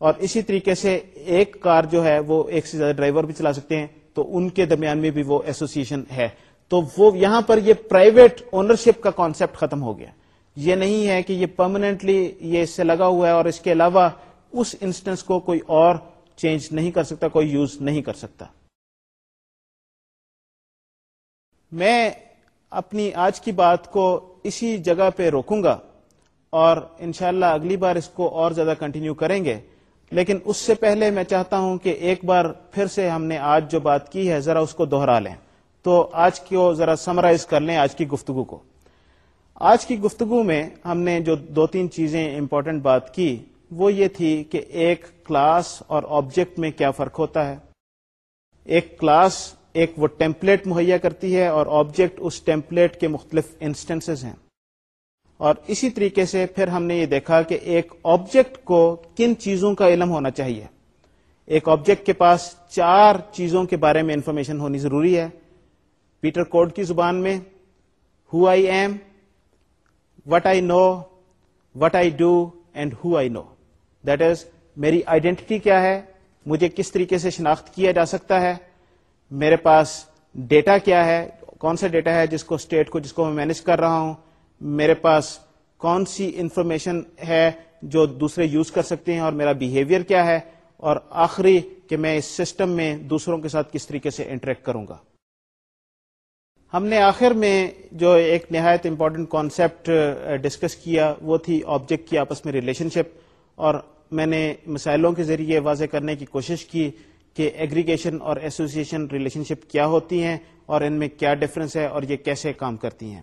اور اسی طریقے سے ایک کار جو ہے وہ ایک سے زیادہ ڈرائیور بھی چلا سکتے ہیں، تو ان کے درمیان میں بھی وہ ایسوسیشن ہے۔ تو وہ یہاں پر یہ پرائیویٹ اونرشپ کا کانسیپٹ ختم ہو گیا۔ یہ نہیں ہے کہ یہ پرماننٹلی یہ اس سے لگا ہوا ہے اور اس کے علاوہ اس انسٹنس کو کوئی اور چینج نہیں کر سکتا، کوئی یوز نہیں کر سکتا۔ میں اپنی آج کی بات کو اسی جگہ پہ روکوں گا اور انشاءاللہ اگلی بار اس کو اور زیادہ کنٹینیو کریں گے۔ لیکن اس سے پہلے میں چاہتا ہوں کہ ایک بار پھر سے ہم نے آج جو بات کی ہے، ذرا اس کو دوہرا لیں۔ تو آج کو ذرا سمرائز کر لیں آج کی گفتگو کو۔ آج کی گفتگو میں ہم نے جو دو تین چیزیں امپورٹنٹ بات کی، وہ یہ تھی کہ ایک کلاس اور آبجیکٹ میں کیا فرق ہوتا ہے۔ ایک کلاس ایک وہ ٹیمپلیٹ مہیا کرتی ہے اور آبجیکٹ اس ٹیمپلیٹ کے مختلف انسٹنس ہیں۔ اور اسی طریقے سے پھر ہم نے یہ دیکھا کہ ایک آبجیکٹ کو کن چیزوں کا علم ہونا چاہیے۔ ایک آبجیکٹ کے پاس چار چیزوں کے بارے میں انفارمیشن ہونی ضروری ہے۔ پیٹر کوڈ کی زبان میں who I am what I know what I do and who I know that is میری آئیڈینٹی کیا ہے؟ مجھے کس طریقے سے شناخت کیا جا سکتا ہے؟ میرے پاس ڈیٹا کیا ہے؟ کون سا ڈیٹا ہے جس کو اسٹیٹ کو، جس کو میں مینج کر رہا ہوں؟ میرے پاس کون سی انفارمیشن ہے جو دوسرے یوز کر سکتے ہیں اور میرا بہیویئر کیا ہے؟ اور آخری کہ میں اس سسٹم میں دوسروں کے ساتھ کس طریقے سے انٹریکٹ کروں گا؟ ہم نے آخر میں جو ایک نہایت امپورٹنٹ کانسیپٹ ڈسکس کیا، وہ تھی آبجیکٹ کی آپس میں ریلیشن شپ اور میں نے مسائلوں کے ذریعے واضح کرنے کی کوشش کی کہ ایگریگیشن اور ایسوسیشن ریلیشن شپ کیا ہوتی ہیں اور ان میں کیا ڈفرنس ہے اور یہ کیسے کام کرتی ہیں۔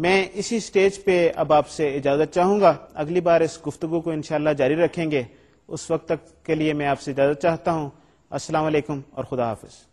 میں اسی سٹیج پہ اب آپ سے اجازت چاہوں گا۔ اگلی بار اس گفتگو کو انشاءاللہ جاری رکھیں گے۔ اس وقت تک کے لیے میں آپ سے اجازت چاہتا ہوں۔ السلام علیکم اور خدا حافظ۔